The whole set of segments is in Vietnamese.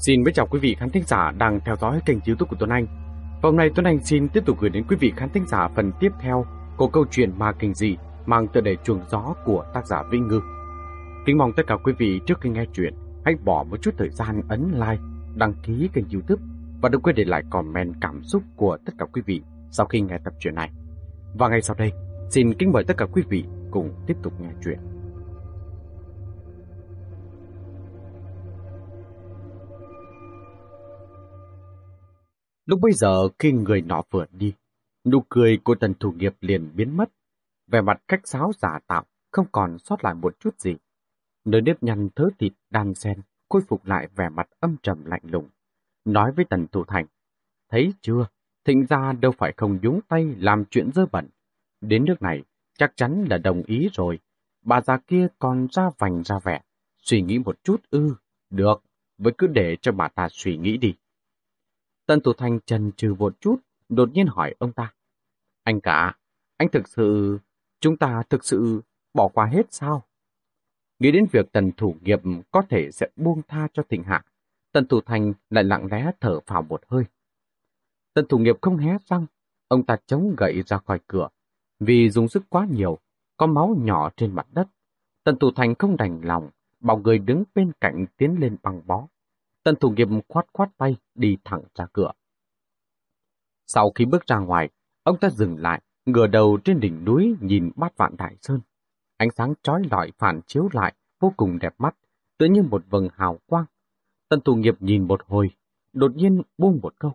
Xin chào quý vị khán thính giả đang theo dõi kênh youtube của Tuấn Anh. Và hôm nay Tuấn Anh xin tiếp tục gửi đến quý vị khán thính giả phần tiếp theo của câu chuyện ma kinh dị mang tựa đề chuồng gió của tác giả Vĩnh Ngư. Kính mong tất cả quý vị trước khi nghe chuyện hãy bỏ một chút thời gian ấn like, đăng ký kênh youtube và đừng quên để lại comment cảm xúc của tất cả quý vị sau khi nghe tập truyện này. Và ngay sau đây, xin kính mời tất cả quý vị cùng tiếp tục nghe chuyện. Lúc bây giờ khi người nọ vừa đi, nụ cười của tần thủ nghiệp liền biến mất. vẻ mặt cách sáo giả tạo, không còn sót lại một chút gì. Nơi nếp nhăn thớ thịt đan sen, khôi phục lại vẻ mặt âm trầm lạnh lùng. Nói với tần thủ thành, thấy chưa, thịnh ra đâu phải không nhúng tay làm chuyện dơ bẩn. Đến nước này, chắc chắn là đồng ý rồi. Bà già kia còn ra vành ra vẻ, suy nghĩ một chút ư, được, với cứ để cho bà ta suy nghĩ đi. Tân Thủ Thành trần trừ một chút, đột nhiên hỏi ông ta. Anh cả, anh thực sự, chúng ta thực sự bỏ qua hết sao? Nghĩ đến việc tần thủ nghiệp có thể sẽ buông tha cho thịnh hạ, tần thủ thành lại lặng lẽ thở phào một hơi. Tần thủ nghiệp không hé răng, ông ta chống gậy ra khỏi cửa. Vì dùng sức quá nhiều, có máu nhỏ trên mặt đất. Tần thủ thành không đành lòng, bảo người đứng bên cạnh tiến lên bằng bó. Tần thủ nghiệp khoát khoát tay đi thẳng ra cửa. Sau khi bước ra ngoài, ông ta dừng lại, ngửa đầu trên đỉnh núi nhìn bát vạn đại sơn. Ánh sáng trói lọi phản chiếu lại, vô cùng đẹp mắt, tựa như một vầng hào quang. Tần thủ nghiệp nhìn một hồi, đột nhiên buông một câu.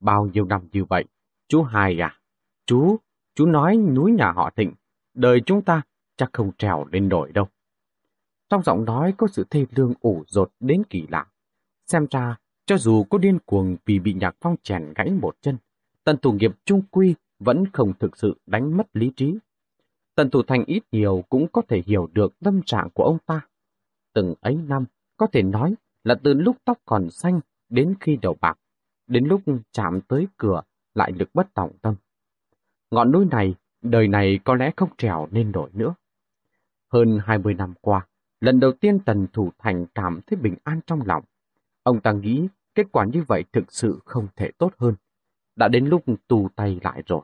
Bao nhiêu năm như vậy, chú Hai à? Chú, chú nói núi nhà họ thịnh, đời chúng ta chắc không trèo lên nổi đâu. Trong giọng nói có sự thê lương ủ rột đến kỳ lạ. Xem ra, cho dù có điên cuồng vì bị nhạc phong chèn gãy một chân, tần thủ nghiệp trung quy vẫn không thực sự đánh mất lý trí. Tần thủ thành ít nhiều cũng có thể hiểu được tâm trạng của ông ta. Từng ấy năm, có thể nói là từ lúc tóc còn xanh đến khi đầu bạc, đến lúc chạm tới cửa lại lực bất tòng tâm. Ngọn núi này, đời này có lẽ không trèo nên nổi nữa. Hơn 20 năm qua, lần đầu tiên Tần Thủ Thành cảm thấy bình an trong lòng. Ông ta nghĩ kết quả như vậy thực sự không thể tốt hơn. Đã đến lúc tù tay lại rồi.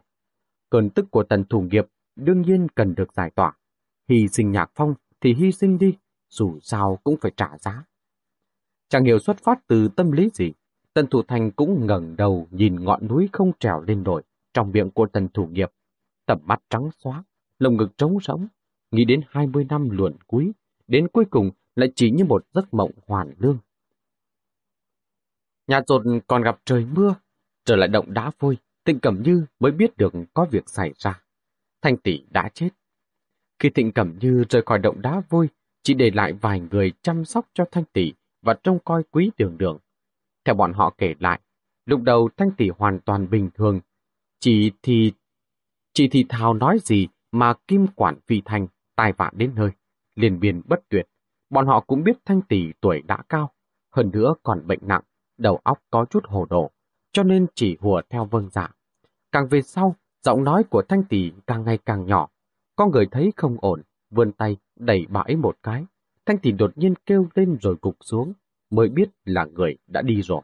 Cơn tức của tần thủ nghiệp đương nhiên cần được giải tỏa. Hy sinh nhạc phong thì hy sinh đi, dù sao cũng phải trả giá. Chẳng hiểu xuất phát từ tâm lý gì, tần thủ thành cũng ngẩng đầu nhìn ngọn núi không trèo lên nổi trong miệng của tần thủ nghiệp. Tầm mắt trắng xóa, lồng ngực trống rỗng nghĩ đến 20 năm luận cuối, đến cuối cùng lại chỉ như một giấc mộng hoàn lương. Nhà rột còn gặp trời mưa, trở lại động đá vôi, Thịnh Cẩm Như mới biết được có việc xảy ra. Thanh tỷ đã chết. Khi Thịnh Cẩm Như rời khỏi động đá vôi, chỉ để lại vài người chăm sóc cho Thanh tỷ và trông coi quý đường đường. Theo bọn họ kể lại, lúc đầu Thanh tỷ hoàn toàn bình thường, chỉ thì chỉ thì thào nói gì mà kim quản phi thanh tai vạ đến nơi, liền biên bất tuyệt. Bọn họ cũng biết Thanh tỷ tuổi đã cao, hơn nữa còn bệnh nặng, đầu óc có chút hồ đồ, cho nên chỉ hùa theo vâng dạ. Càng về sau, giọng nói của Thanh Tỷ càng ngày càng nhỏ. Có người thấy không ổn, vươn tay đẩy bà ấy một cái. Thanh Tỷ đột nhiên kêu lên rồi gục xuống, mới biết là người đã đi rồi.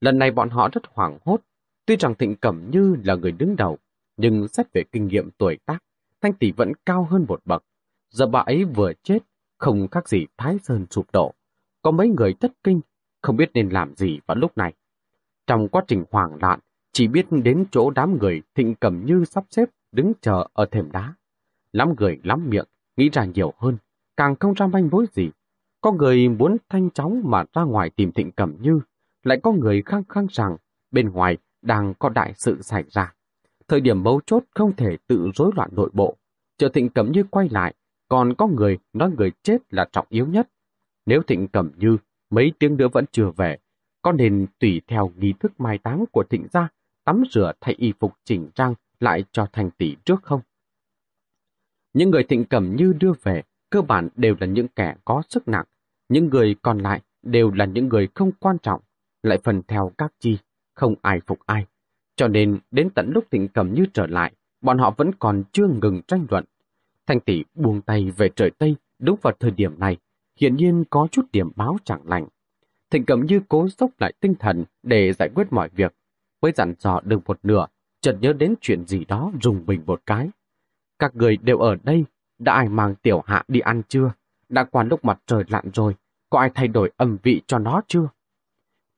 Lần này bọn họ rất hoảng hốt. Tuy rằng Thịnh Cẩm Như là người đứng đầu, nhưng xét về kinh nghiệm tuổi tác, Thanh Tỷ vẫn cao hơn một bậc. Giờ bà ấy vừa chết, không khác gì Thái Sơn sụp đổ. Có mấy người thất kinh không biết nên làm gì vào lúc này. Trong quá trình hoảng loạn, chỉ biết đến chỗ đám người thịnh cầm như sắp xếp đứng chờ ở thềm đá. Lắm người lắm miệng, nghĩ ra nhiều hơn, càng không ra manh mối gì. Có người muốn thanh chóng mà ra ngoài tìm thịnh cầm như, lại có người khăng khăng rằng bên ngoài đang có đại sự xảy ra. Thời điểm mấu chốt không thể tự rối loạn nội bộ. Chờ thịnh cầm như quay lại, còn có người nói người chết là trọng yếu nhất. Nếu thịnh cầm như mấy tiếng nữa vẫn chưa về, có nên tùy theo nghi thức mai táng của thịnh gia, tắm rửa thay y phục chỉnh trang lại cho thành tỷ trước không? Những người thịnh cầm như đưa về, cơ bản đều là những kẻ có sức nặng, những người còn lại đều là những người không quan trọng, lại phần theo các chi, không ai phục ai. Cho nên đến tận lúc thịnh cầm như trở lại, bọn họ vẫn còn chưa ngừng tranh luận. Thanh tỷ buông tay về trời Tây đúng vào thời điểm này, hiện nhiên có chút điểm báo chẳng lành. Thịnh cầm như cố dốc lại tinh thần để giải quyết mọi việc. Mới dặn dò được một nửa, chợt nhớ đến chuyện gì đó rùng bình một cái. Các người đều ở đây, đã ai mang tiểu hạ đi ăn chưa? Đã qua lúc mặt trời lặn rồi, có ai thay đổi âm vị cho nó chưa?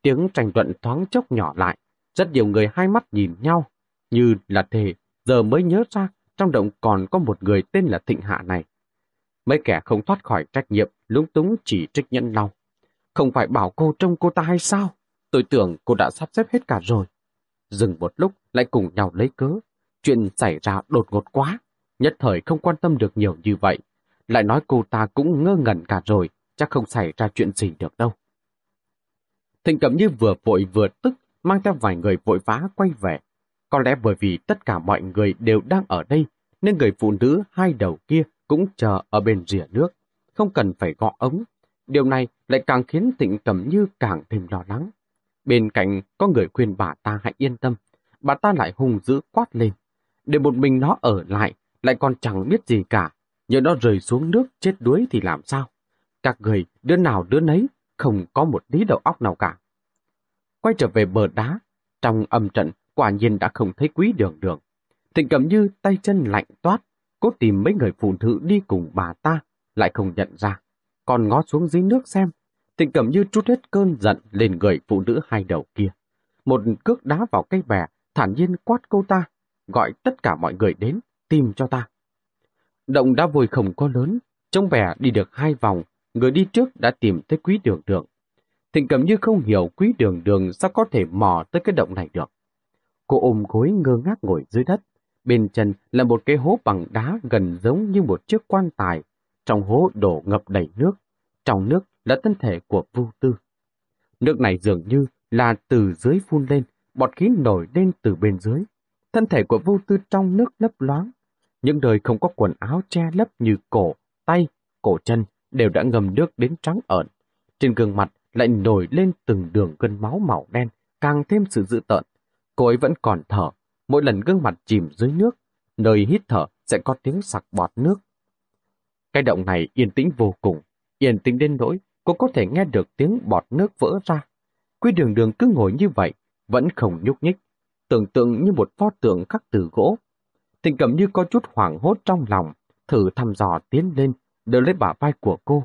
Tiếng tranh luận thoáng chốc nhỏ lại, rất nhiều người hai mắt nhìn nhau, như là thề, giờ mới nhớ ra trong động còn có một người tên là Thịnh Hạ này. Mấy kẻ không thoát khỏi trách nhiệm, lúng túng chỉ trích nhẫn lòng. Không phải bảo cô trông cô ta hay sao? Tôi tưởng cô đã sắp xếp hết cả rồi. Dừng một lúc lại cùng nhau lấy cớ. Chuyện xảy ra đột ngột quá. Nhất thời không quan tâm được nhiều như vậy. Lại nói cô ta cũng ngơ ngẩn cả rồi. Chắc không xảy ra chuyện gì được đâu. Thịnh Cẩm Như vừa vội vừa tức, mang theo vài người vội vã quay về. Có lẽ bởi vì tất cả mọi người đều đang ở đây, nên người phụ nữ hai đầu kia cũng chờ ở bên rìa nước, không cần phải gõ ống. Điều này lại càng khiến Thịnh Cẩm Như càng thêm lo lắng. Bên cạnh có người khuyên bà ta hãy yên tâm, bà ta lại hung dữ quát lên. Để một mình nó ở lại, lại còn chẳng biết gì cả, nhờ nó rời xuống nước chết đuối thì làm sao? Các người, đứa nào đứa nấy, không có một lý đầu óc nào cả. Quay trở về bờ đá, trong âm trận quả nhiên đã không thấy quý đường đường. Thịnh cầm như tay chân lạnh toát, cố tìm mấy người phụ nữ đi cùng bà ta, lại không nhận ra. Còn ngó xuống dưới nước xem, thịnh cầm như trút hết cơn giận lên người phụ nữ hai đầu kia. Một cước đá vào cây bè, thản nhiên quát cô ta, gọi tất cả mọi người đến, tìm cho ta. Động đã vùi không có lớn, trong bè đi được hai vòng, người đi trước đã tìm thấy quý đường đường. Thịnh cầm như không hiểu quý đường đường sao có thể mò tới cái động này được. Cô ôm gối ngơ ngác ngồi dưới đất. Bên chân là một cái hố bằng đá gần giống như một chiếc quan tài. Trong hố đổ ngập đầy nước. Trong nước là thân thể của Vu Tư. Nước này dường như là từ dưới phun lên, bọt khí nổi lên từ bên dưới. Thân thể của Vu Tư trong nước lấp loáng. Những đời không có quần áo che lấp như cổ, tay, cổ chân đều đã ngầm nước đến trắng ợn. Trên gương mặt lại nổi lên từng đường gân máu màu đen, càng thêm sự dữ tợn. Cô ấy vẫn còn thở, mỗi lần gương mặt chìm dưới nước, nơi hít thở sẽ có tiếng sặc bọt nước. Cái động này yên tĩnh vô cùng, yên tĩnh đến nỗi cô có thể nghe được tiếng bọt nước vỡ ra. Quy đường đường cứ ngồi như vậy, vẫn không nhúc nhích, tưởng tượng như một pho tượng khắc từ gỗ. Tình cảm như có chút hoảng hốt trong lòng, thử thăm dò tiến lên, đỡ lấy bả vai của cô.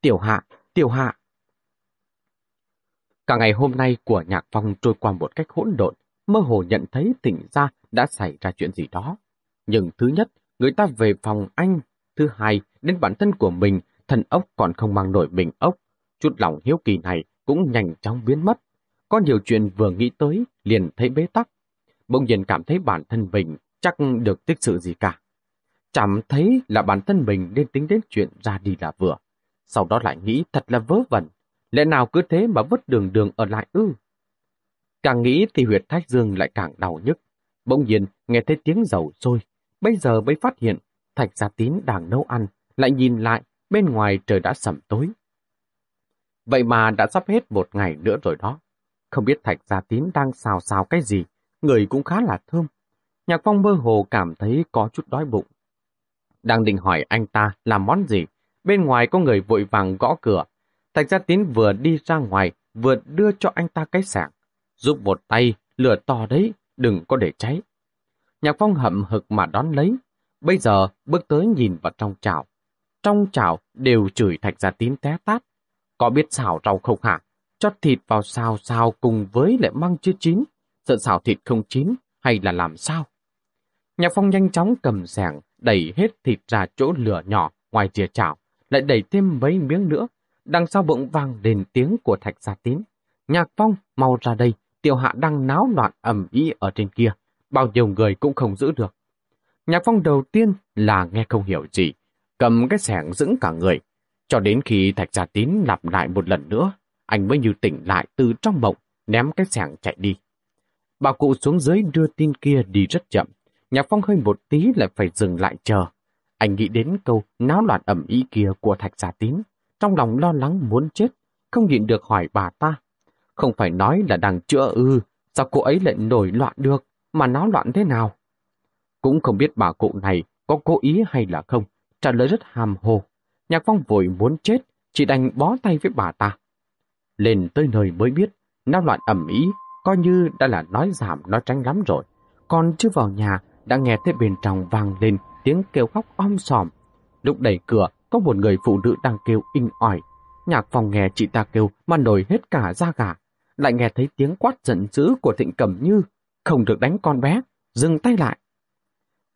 Tiểu hạ, tiểu hạ. Cả ngày hôm nay của nhạc phong trôi qua một cách hỗn độn, mơ hồ nhận thấy tỉnh ra đã xảy ra chuyện gì đó. Nhưng thứ nhất, người ta về phòng anh. Thứ hai, đến bản thân của mình, thần ốc còn không mang nổi bình ốc. Chút lòng hiếu kỳ này cũng nhanh chóng biến mất. Có nhiều chuyện vừa nghĩ tới, liền thấy bế tắc. Bỗng nhiên cảm thấy bản thân mình chắc được tích sự gì cả. Chẳng thấy là bản thân mình nên tính đến chuyện ra đi là vừa. Sau đó lại nghĩ thật là vớ vẩn. Lẽ nào cứ thế mà vứt đường đường ở lại ư? Càng nghĩ thì huyệt thái dương lại càng đau nhức. Bỗng nhiên nghe thấy tiếng dầu sôi. Bây giờ mới phát hiện Thạch Gia Tín đang nấu ăn. Lại nhìn lại, bên ngoài trời đã sẩm tối. Vậy mà đã sắp hết một ngày nữa rồi đó. Không biết Thạch Gia Tín đang xào xào cái gì. Người cũng khá là thơm. Nhạc Phong mơ hồ cảm thấy có chút đói bụng. Đang định hỏi anh ta làm món gì. Bên ngoài có người vội vàng gõ cửa. Thạch Gia Tín vừa đi ra ngoài, vừa đưa cho anh ta cái sảng giúp một tay, lửa to đấy, đừng có để cháy. Nhạc phong hậm hực mà đón lấy, bây giờ bước tới nhìn vào trong chảo. Trong chảo đều chửi thạch gia tín té tát. Có biết xào rau không hả? Cho thịt vào xào xào cùng với lại măng chưa chín, sợ xào thịt không chín hay là làm sao? Nhạc phong nhanh chóng cầm sẻng, đẩy hết thịt ra chỗ lửa nhỏ ngoài chìa chảo, lại đẩy thêm mấy miếng nữa. Đằng sau bỗng vang đền tiếng của thạch gia tín. Nhạc phong mau ra đây, Tiểu hạ đang náo loạn ầm ĩ ở trên kia, bao nhiêu người cũng không giữ được. Nhạc phong đầu tiên là nghe không hiểu gì, cầm cái sẻng dững cả người. Cho đến khi thạch gia tín lặp lại một lần nữa, anh mới như tỉnh lại từ trong mộng, ném cái sẻng chạy đi. Bà cụ xuống dưới đưa tin kia đi rất chậm. Nhạc phong hơi một tí lại phải dừng lại chờ. Anh nghĩ đến câu náo loạn ẩm ý kia của thạch gia tín. Trong lòng lo lắng muốn chết, không nhịn được hỏi bà ta không phải nói là đang chữa ư, sao cô ấy lại nổi loạn được, mà náo loạn thế nào? Cũng không biết bà cụ này có cố ý hay là không, trả lời rất hàm hồ. Nhạc phong vội muốn chết, chỉ đành bó tay với bà ta. Lên tới nơi mới biết, náo loạn ẩm ý, coi như đã là nói giảm nói tránh lắm rồi. Còn chưa vào nhà, đã nghe thấy bên trong vang lên tiếng kêu khóc om sòm. Lúc đẩy cửa, có một người phụ nữ đang kêu inh ỏi. Nhạc phong nghe chị ta kêu mà nổi hết cả da gà. Lại nghe thấy tiếng quát giận dữ của Thịnh Cẩm Như. Không được đánh con bé, dừng tay lại.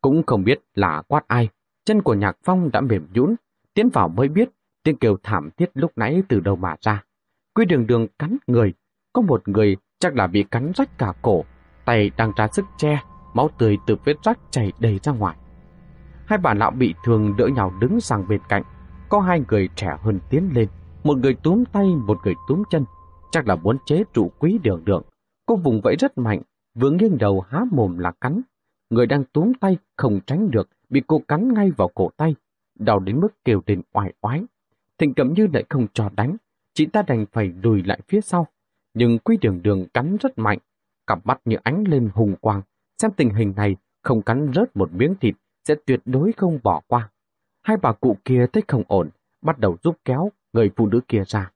Cũng không biết là quát ai. Chân của Nhạc Phong đã mềm nhũn, tiến vào mới biết tiếng kêu thảm thiết lúc nãy từ đâu mà ra. Quy đường đường cắn người, có một người chắc là bị cắn rách cả cổ, tay đang ra sức che, máu tươi từ vết rách chảy đầy ra ngoài. Hai bà lão bị thương đỡ nhau đứng sang bên cạnh, có hai người trẻ hơn tiến lên, một người túm tay, một người túm chân, chắc là muốn chế trụ quý đường đường. Cô vùng vẫy rất mạnh, vừa nghiêng đầu há mồm là cắn. Người đang túm tay không tránh được, bị cô cắn ngay vào cổ tay, đau đến mức kêu lên oai oái. Thịnh Cẩm Như lại không cho đánh, chị ta đành phải lùi lại phía sau. Nhưng quý đường đường cắn rất mạnh, cặp mắt như ánh lên hùng quang. Xem tình hình này, không cắn rớt một miếng thịt, sẽ tuyệt đối không bỏ qua. Hai bà cụ kia thấy không ổn, bắt đầu giúp kéo người phụ nữ kia ra.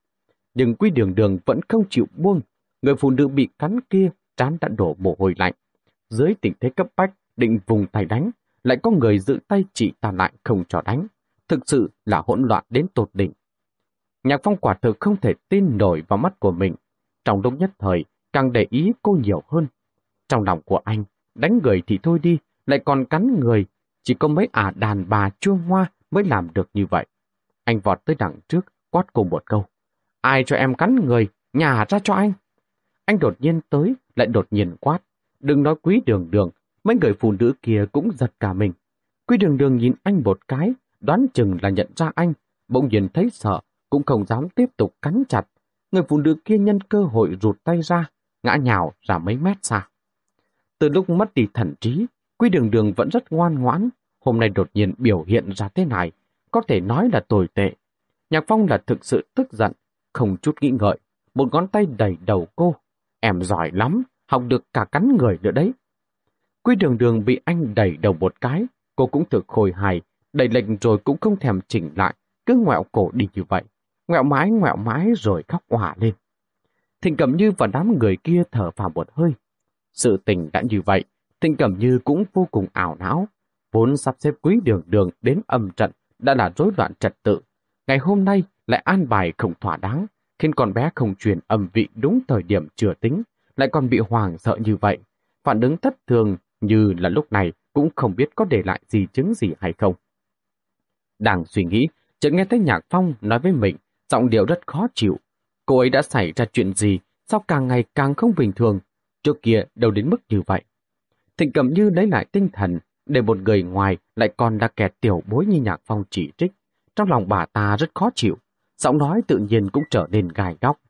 Nhưng quý đường đường vẫn không chịu buông. Người phụ nữ bị cắn kia, trán đã đổ mồ hôi lạnh. Dưới tình thế cấp bách, định vùng tay đánh, lại có người giữ tay chị ta lại không cho đánh. Thực sự là hỗn loạn đến tột đỉnh. Nhạc phong quả thực không thể tin nổi vào mắt của mình. Trong lúc nhất thời, càng để ý cô nhiều hơn. Trong lòng của anh, đánh người thì thôi đi, lại còn cắn người. Chỉ có mấy ả đàn bà chua hoa mới làm được như vậy. Anh vọt tới đằng trước, quát cô một câu. Ai cho em cắn người, nhà ra cho anh. Anh đột nhiên tới, lại đột nhiên quát. Đừng nói quý đường đường, mấy người phụ nữ kia cũng giật cả mình. quy đường đường nhìn anh một cái, đoán chừng là nhận ra anh, bỗng nhiên thấy sợ, cũng không dám tiếp tục cắn chặt. Người phụ nữ kia nhân cơ hội rụt tay ra, ngã nhào ra mấy mét xa. Từ lúc mất đi thần trí, quy Đường Đường vẫn rất ngoan ngoãn, hôm nay đột nhiên biểu hiện ra thế này, có thể nói là tồi tệ. Nhạc Phong là thực sự tức giận, không chút nghĩ ngợi, một ngón tay đẩy đầu cô. Em giỏi lắm, học được cả cắn người nữa đấy. Quý Đường Đường bị anh đẩy đầu một cái, cô cũng thực khôi hài, đẩy lệnh rồi cũng không thèm chỉnh lại, cứ ngoẹo cổ đi như vậy ngoẹo mái ngoẹo mái rồi khóc hỏa lên. Thịnh Cẩm Như và đám người kia thở vào một hơi. Sự tình đã như vậy, Thịnh Cẩm Như cũng vô cùng ảo não. Vốn sắp xếp quý đường đường đến âm trận đã là rối loạn trật tự. Ngày hôm nay lại an bài không thỏa đáng, khiến con bé không truyền âm vị đúng thời điểm chưa tính, lại còn bị hoàng sợ như vậy. Phản ứng thất thường như là lúc này cũng không biết có để lại gì chứng gì hay không. Đang suy nghĩ, chợt nghe thấy Nhạc Phong nói với mình giọng điệu rất khó chịu. Cô ấy đã xảy ra chuyện gì, sao càng ngày càng không bình thường, trước kia đâu đến mức như vậy. Thịnh cầm Như lấy lại tinh thần, để một người ngoài lại còn là kẻ tiểu bối như Nhạc Phong chỉ trích. Trong lòng bà ta rất khó chịu, giọng nói tự nhiên cũng trở nên gai góc.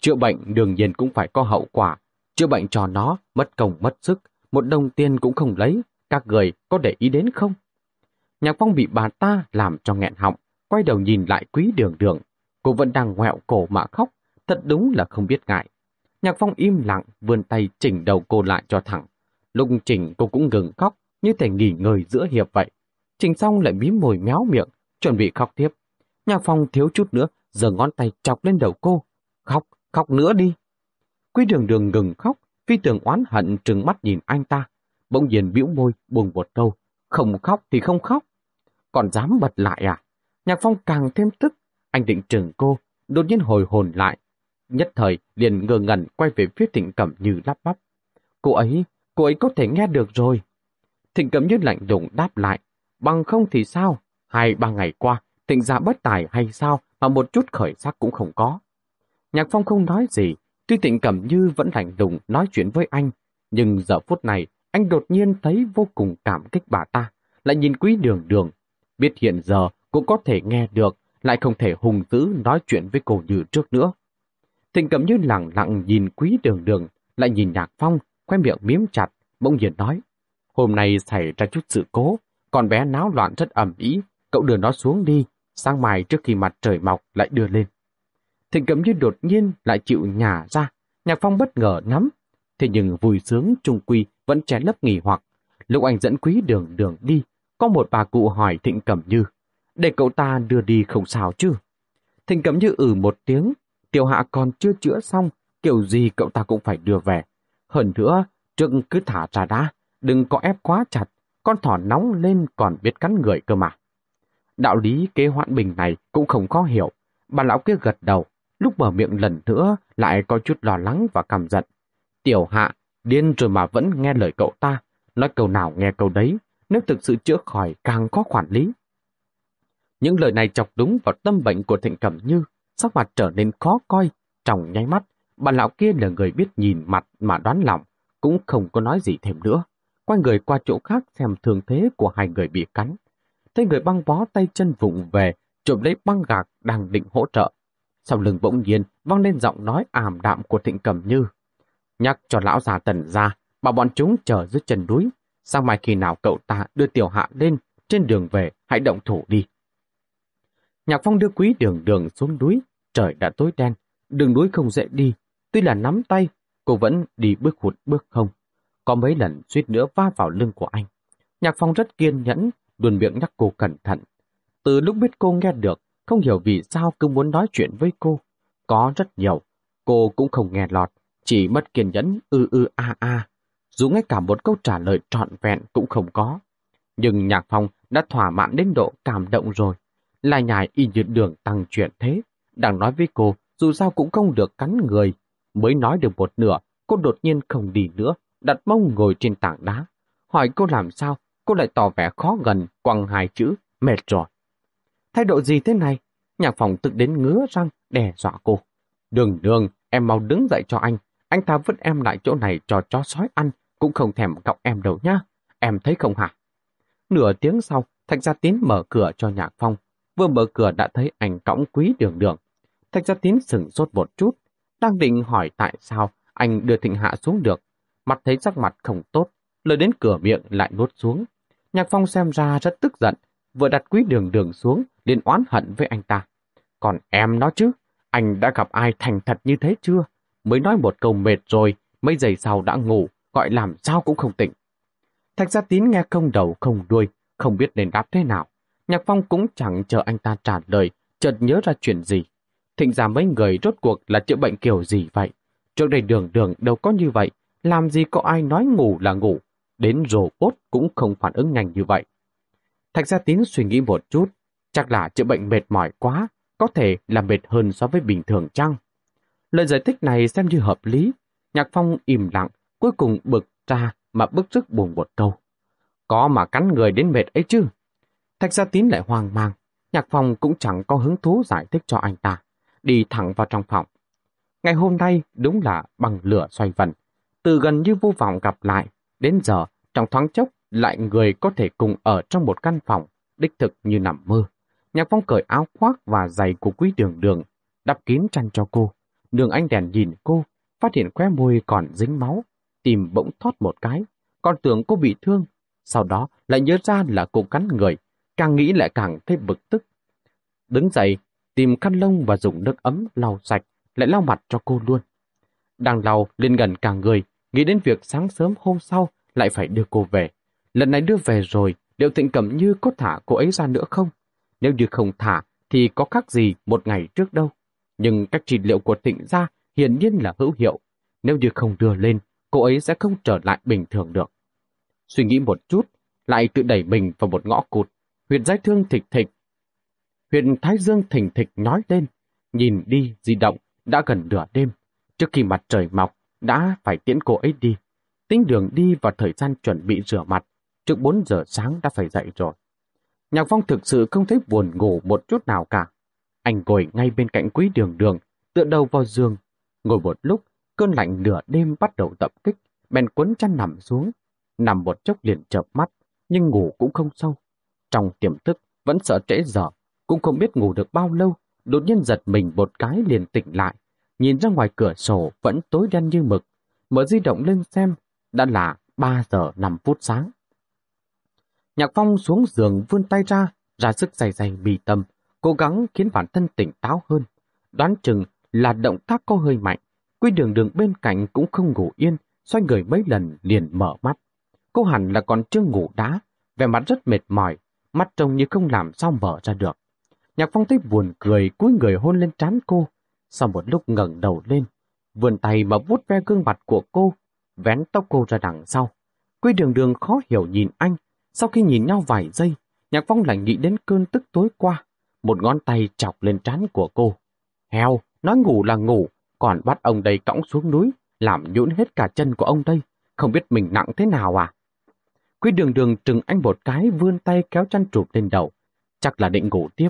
Chữa bệnh đương nhiên cũng phải có hậu quả, chữa bệnh cho nó mất công mất sức, một đồng tiền cũng không lấy, các người có để ý đến không? Nhạc Phong bị bà ta làm cho nghẹn họng, quay đầu nhìn lại quý đường đường, Cô vẫn đang ngoẹo cổ mà khóc, thật đúng là không biết ngại. Nhạc Phong im lặng, vươn tay chỉnh đầu cô lại cho thẳng. Lúc chỉnh cô cũng ngừng khóc, như thể nghỉ ngơi giữa hiệp vậy. Chỉnh xong lại mím môi méo miệng, chuẩn bị khóc tiếp. Nhạc Phong thiếu chút nữa, giờ ngón tay chọc lên đầu cô. Khóc, khóc nữa đi. Quý đường đường ngừng khóc, phi tường oán hận trừng mắt nhìn anh ta. Bỗng nhiên bĩu môi, buồn một câu. Không khóc thì không khóc. Còn dám bật lại à? Nhạc Phong càng thêm tức, anh định trừng cô, đột nhiên hồi hồn lại. Nhất thời liền ngơ ngẩn quay về phía Thịnh Cẩm Như lắp bắp. Cô ấy, cô ấy có thể nghe được rồi. Thịnh Cẩm Như lạnh lùng đáp lại. Bằng không thì sao? Hai ba ngày qua, Thịnh ra bất tài hay sao mà một chút khởi sắc cũng không có. Nhạc Phong không nói gì, tuy Thịnh Cẩm Như vẫn lạnh lùng nói chuyện với anh, nhưng giờ phút này anh đột nhiên thấy vô cùng cảm kích bà ta, lại nhìn quý đường đường. Biết hiện giờ cũng có thể nghe được lại không thể hùng dữ nói chuyện với cô như trước nữa. Thịnh cầm như lặng lặng nhìn quý đường đường, lại nhìn nhạc phong, khoe miệng miếm chặt, bỗng nhiên nói. Hôm nay xảy ra chút sự cố, con bé náo loạn rất ẩm ý, cậu đưa nó xuống đi, sang mai trước khi mặt trời mọc lại đưa lên. Thịnh cầm như đột nhiên lại chịu nhả ra, nhạc phong bất ngờ nắm, thế nhưng vui sướng trung quy vẫn che lấp nghỉ hoặc. Lúc anh dẫn quý đường đường đi, có một bà cụ hỏi Thịnh Cẩm Như để cậu ta đưa đi không sao chứ. Thịnh cẩm như ử ừ một tiếng, Tiểu Hạ còn chưa chữa xong, kiểu gì cậu ta cũng phải đưa về. Hơn nữa, trước cứ thả ra đã, đừng có ép quá chặt, con thỏ nóng lên còn biết cắn người cơ mà. Đạo lý kế hoãn bình này cũng không khó hiểu. Bà lão kia gật đầu, lúc mở miệng lần nữa lại có chút lo lắng và căm giận. Tiểu hạ, điên rồi mà vẫn nghe lời cậu ta, nói câu nào nghe câu đấy, nếu thực sự chữa khỏi càng khó quản lý. Những lời này chọc đúng vào tâm bệnh của Thịnh Cẩm Như, sắc mặt trở nên khó coi, trong nháy mắt, bà lão kia là người biết nhìn mặt mà đoán lòng, cũng không có nói gì thêm nữa. Quay người qua chỗ khác xem thường thế của hai người bị cắn. Thấy người băng bó tay chân vụng về, trộm lấy băng gạc đang định hỗ trợ. Sau lưng bỗng nhiên vang lên giọng nói ảm đạm của Thịnh Cẩm Như. Nhắc cho lão già tần ra, bảo bọn chúng chờ dưới chân núi. Sang mai khi nào cậu ta đưa tiểu hạ lên, trên đường về, hãy động thủ đi. Nhạc Phong đưa quý đường đường xuống núi, trời đã tối đen, đường núi không dễ đi, tuy là nắm tay, cô vẫn đi bước hụt bước không. Có mấy lần suýt nữa va vào lưng của anh. Nhạc Phong rất kiên nhẫn, luôn miệng nhắc cô cẩn thận. Từ lúc biết cô nghe được, không hiểu vì sao cứ muốn nói chuyện với cô. Có rất nhiều, cô cũng không nghe lọt, chỉ mất kiên nhẫn ư ư a a. Dù ngay cả một câu trả lời trọn vẹn cũng không có. Nhưng Nhạc Phong đã thỏa mãn đến độ cảm động rồi. là nhài y như đường tăng chuyện thế. Đang nói với cô, dù sao cũng không được cắn người. Mới nói được một nửa, cô đột nhiên không đi nữa, đặt mông ngồi trên tảng đá. Hỏi cô làm sao, cô lại tỏ vẻ khó gần, quăng hai chữ, mệt rồi. Thái độ gì thế này? Nhạc phòng tự đến ngứa răng, đe dọa cô. Đường đường, em mau đứng dậy cho anh. Anh ta vứt em lại chỗ này cho chó sói ăn, cũng không thèm cọc em đâu nhá. Em thấy không hả? Nửa tiếng sau, Thạch Gia Tín mở cửa cho Nhạc Phong. Vừa mở cửa đã thấy anh cõng quý đường đường. Thạch Gia Tín sừng sốt một chút, đang định hỏi tại sao anh đưa Thịnh Hạ xuống được. Mặt thấy sắc mặt không tốt, lời đến cửa miệng lại nuốt xuống. Nhạc Phong xem ra rất tức giận, vừa đặt quý đường đường xuống, liền oán hận với anh ta. Còn em nó chứ, anh đã gặp ai thành thật như thế chưa? Mới nói một câu mệt rồi, mấy giây sau đã ngủ, gọi làm sao cũng không tỉnh. Thạch gia tín nghe không đầu không đuôi, không biết nên đáp thế nào. Nhạc Phong cũng chẳng chờ anh ta trả lời, chợt nhớ ra chuyện gì. Thịnh ra mấy người rốt cuộc là chữa bệnh kiểu gì vậy? Trước đây đường đường đâu có như vậy, làm gì có ai nói ngủ là ngủ, đến robot cũng không phản ứng nhanh như vậy. Thạch Gia Tín suy nghĩ một chút, chắc là chữa bệnh mệt mỏi quá, có thể là mệt hơn so với bình thường chăng? Lời giải thích này xem như hợp lý. Nhạc Phong im lặng, cuối cùng bực ra mà bức rức buồn một câu. Có mà cắn người đến mệt ấy chứ? Thạch Gia Tín lại hoang mang. Nhạc Phong cũng chẳng có hứng thú giải thích cho anh ta. Đi thẳng vào trong phòng. Ngày hôm nay đúng là bằng lửa xoay vần. Từ gần như vô vọng gặp lại, đến giờ trong thoáng chốc lại người có thể cùng ở trong một căn phòng, đích thực như nằm mơ. Nhạc Phong cởi áo khoác và giày của quý đường đường, đắp kín chăn cho cô. Đường anh đèn nhìn cô, phát hiện khóe môi còn dính máu, tìm bỗng thoát một cái, còn tưởng cô bị thương. Sau đó lại nhớ ra là cô cắn người, càng nghĩ lại càng thấy bực tức. Đứng dậy, tìm khăn lông và dùng nước ấm lau sạch, lại lau mặt cho cô luôn. Đang lau lên gần cả người, nghĩ đến việc sáng sớm hôm sau lại phải đưa cô về. Lần này đưa về rồi, liệu Thịnh Cẩm Như có thả cô ấy ra nữa không? Nếu như không thả, thì có khác gì một ngày trước đâu. Nhưng cách trị liệu của Thịnh gia hiển nhiên là hữu hiệu. Nếu như không đưa lên, cô ấy sẽ không trở lại bình thường được. Suy nghĩ một chút, lại tự đẩy mình vào một ngõ cụt. Huyện giái thương thịch thịch. Huyện Thái Dương thỉnh thịch nói lên, nhìn đi di động, đã gần nửa đêm. Trước khi mặt trời mọc, đã phải tiễn cô ấy đi. Tính đường đi và thời gian chuẩn bị rửa mặt, trước 4 giờ sáng đã phải dậy rồi. Nhạc Phong thực sự không thấy buồn ngủ một chút nào cả. Anh ngồi ngay bên cạnh quý đường đường, tựa đầu vào giường. Ngồi một lúc, cơn lạnh nửa đêm bắt đầu tập kích, bèn quấn chăn nằm xuống. Nằm một chốc liền chợp mắt, nhưng ngủ cũng không sâu. Trong tiềm thức, vẫn sợ trễ giờ, cũng không biết ngủ được bao lâu, đột nhiên giật mình một cái liền tỉnh lại. Nhìn ra ngoài cửa sổ vẫn tối đen như mực, mở di động lên xem, đã là 3 giờ 5 phút sáng. Nhạc Phong xuống giường vươn tay ra, ra sức dày dày bì tâm, cố gắng khiến bản thân tỉnh táo hơn. Đoán chừng là động tác có hơi mạnh, quy đường đường bên cạnh cũng không ngủ yên, xoay người mấy lần liền mở mắt. Cô hẳn là còn chưa ngủ đá, vẻ mặt rất mệt mỏi, mắt trông như không làm sao mở ra được. Nhạc Phong thấy buồn cười, cúi người hôn lên trán cô. sau một lúc ngẩng đầu lên, vươn tay mà vuốt ve gương mặt của cô, vén tóc cô ra đằng sau. Quy đường đường khó hiểu nhìn anh, sau khi nhìn nhau vài giây, Nhạc Phong lại nghĩ đến cơn tức tối qua, một ngón tay chọc lên trán của cô. Heo, nói ngủ là ngủ, còn bắt ông đây cõng xuống núi, làm nhũn hết cả chân của ông đây, không biết mình nặng thế nào à? Quý đường đường trừng anh một cái vươn tay kéo chăn trụp lên đầu. Chắc là định ngủ tiếp.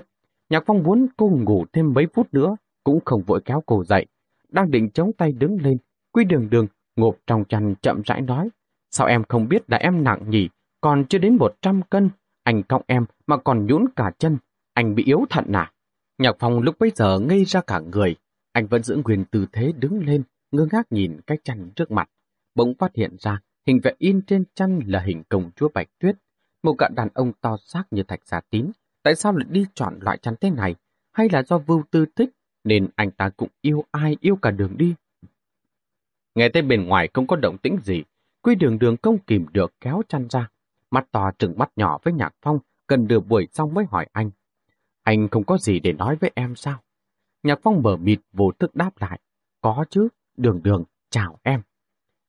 Nhạc Phong muốn cô ngủ thêm mấy phút nữa, cũng không vội kéo cô dậy. Đang định chống tay đứng lên, Quý đường đường ngộp trong chăn chậm rãi nói. Sao em không biết là em nặng nhỉ, còn chưa đến 100 cân, anh cong em mà còn nhũn cả chân, anh bị yếu thận à? Nhạc Phong lúc bấy giờ ngây ra cả người, anh vẫn giữ nguyên tư thế đứng lên, ngơ ngác nhìn cái chăn trước mặt. Bỗng phát hiện ra, hình vẽ in trên chăn là hình công chúa Bạch Tuyết. Một gã đàn ông to xác như thạch giả tín. Tại sao lại đi chọn loại chăn thế này? Hay là do vưu tư thích, nên anh ta cũng yêu ai yêu cả đường đi? Nghe tới bên ngoài không có động tĩnh gì, quy đường đường không kìm được kéo chăn ra. Mắt to trừng mắt nhỏ với Nhạc Phong, cần đưa buổi xong mới hỏi anh. Anh không có gì để nói với em sao? Nhạc Phong mở mịt vô thức đáp lại. Có chứ, đường đường, chào em.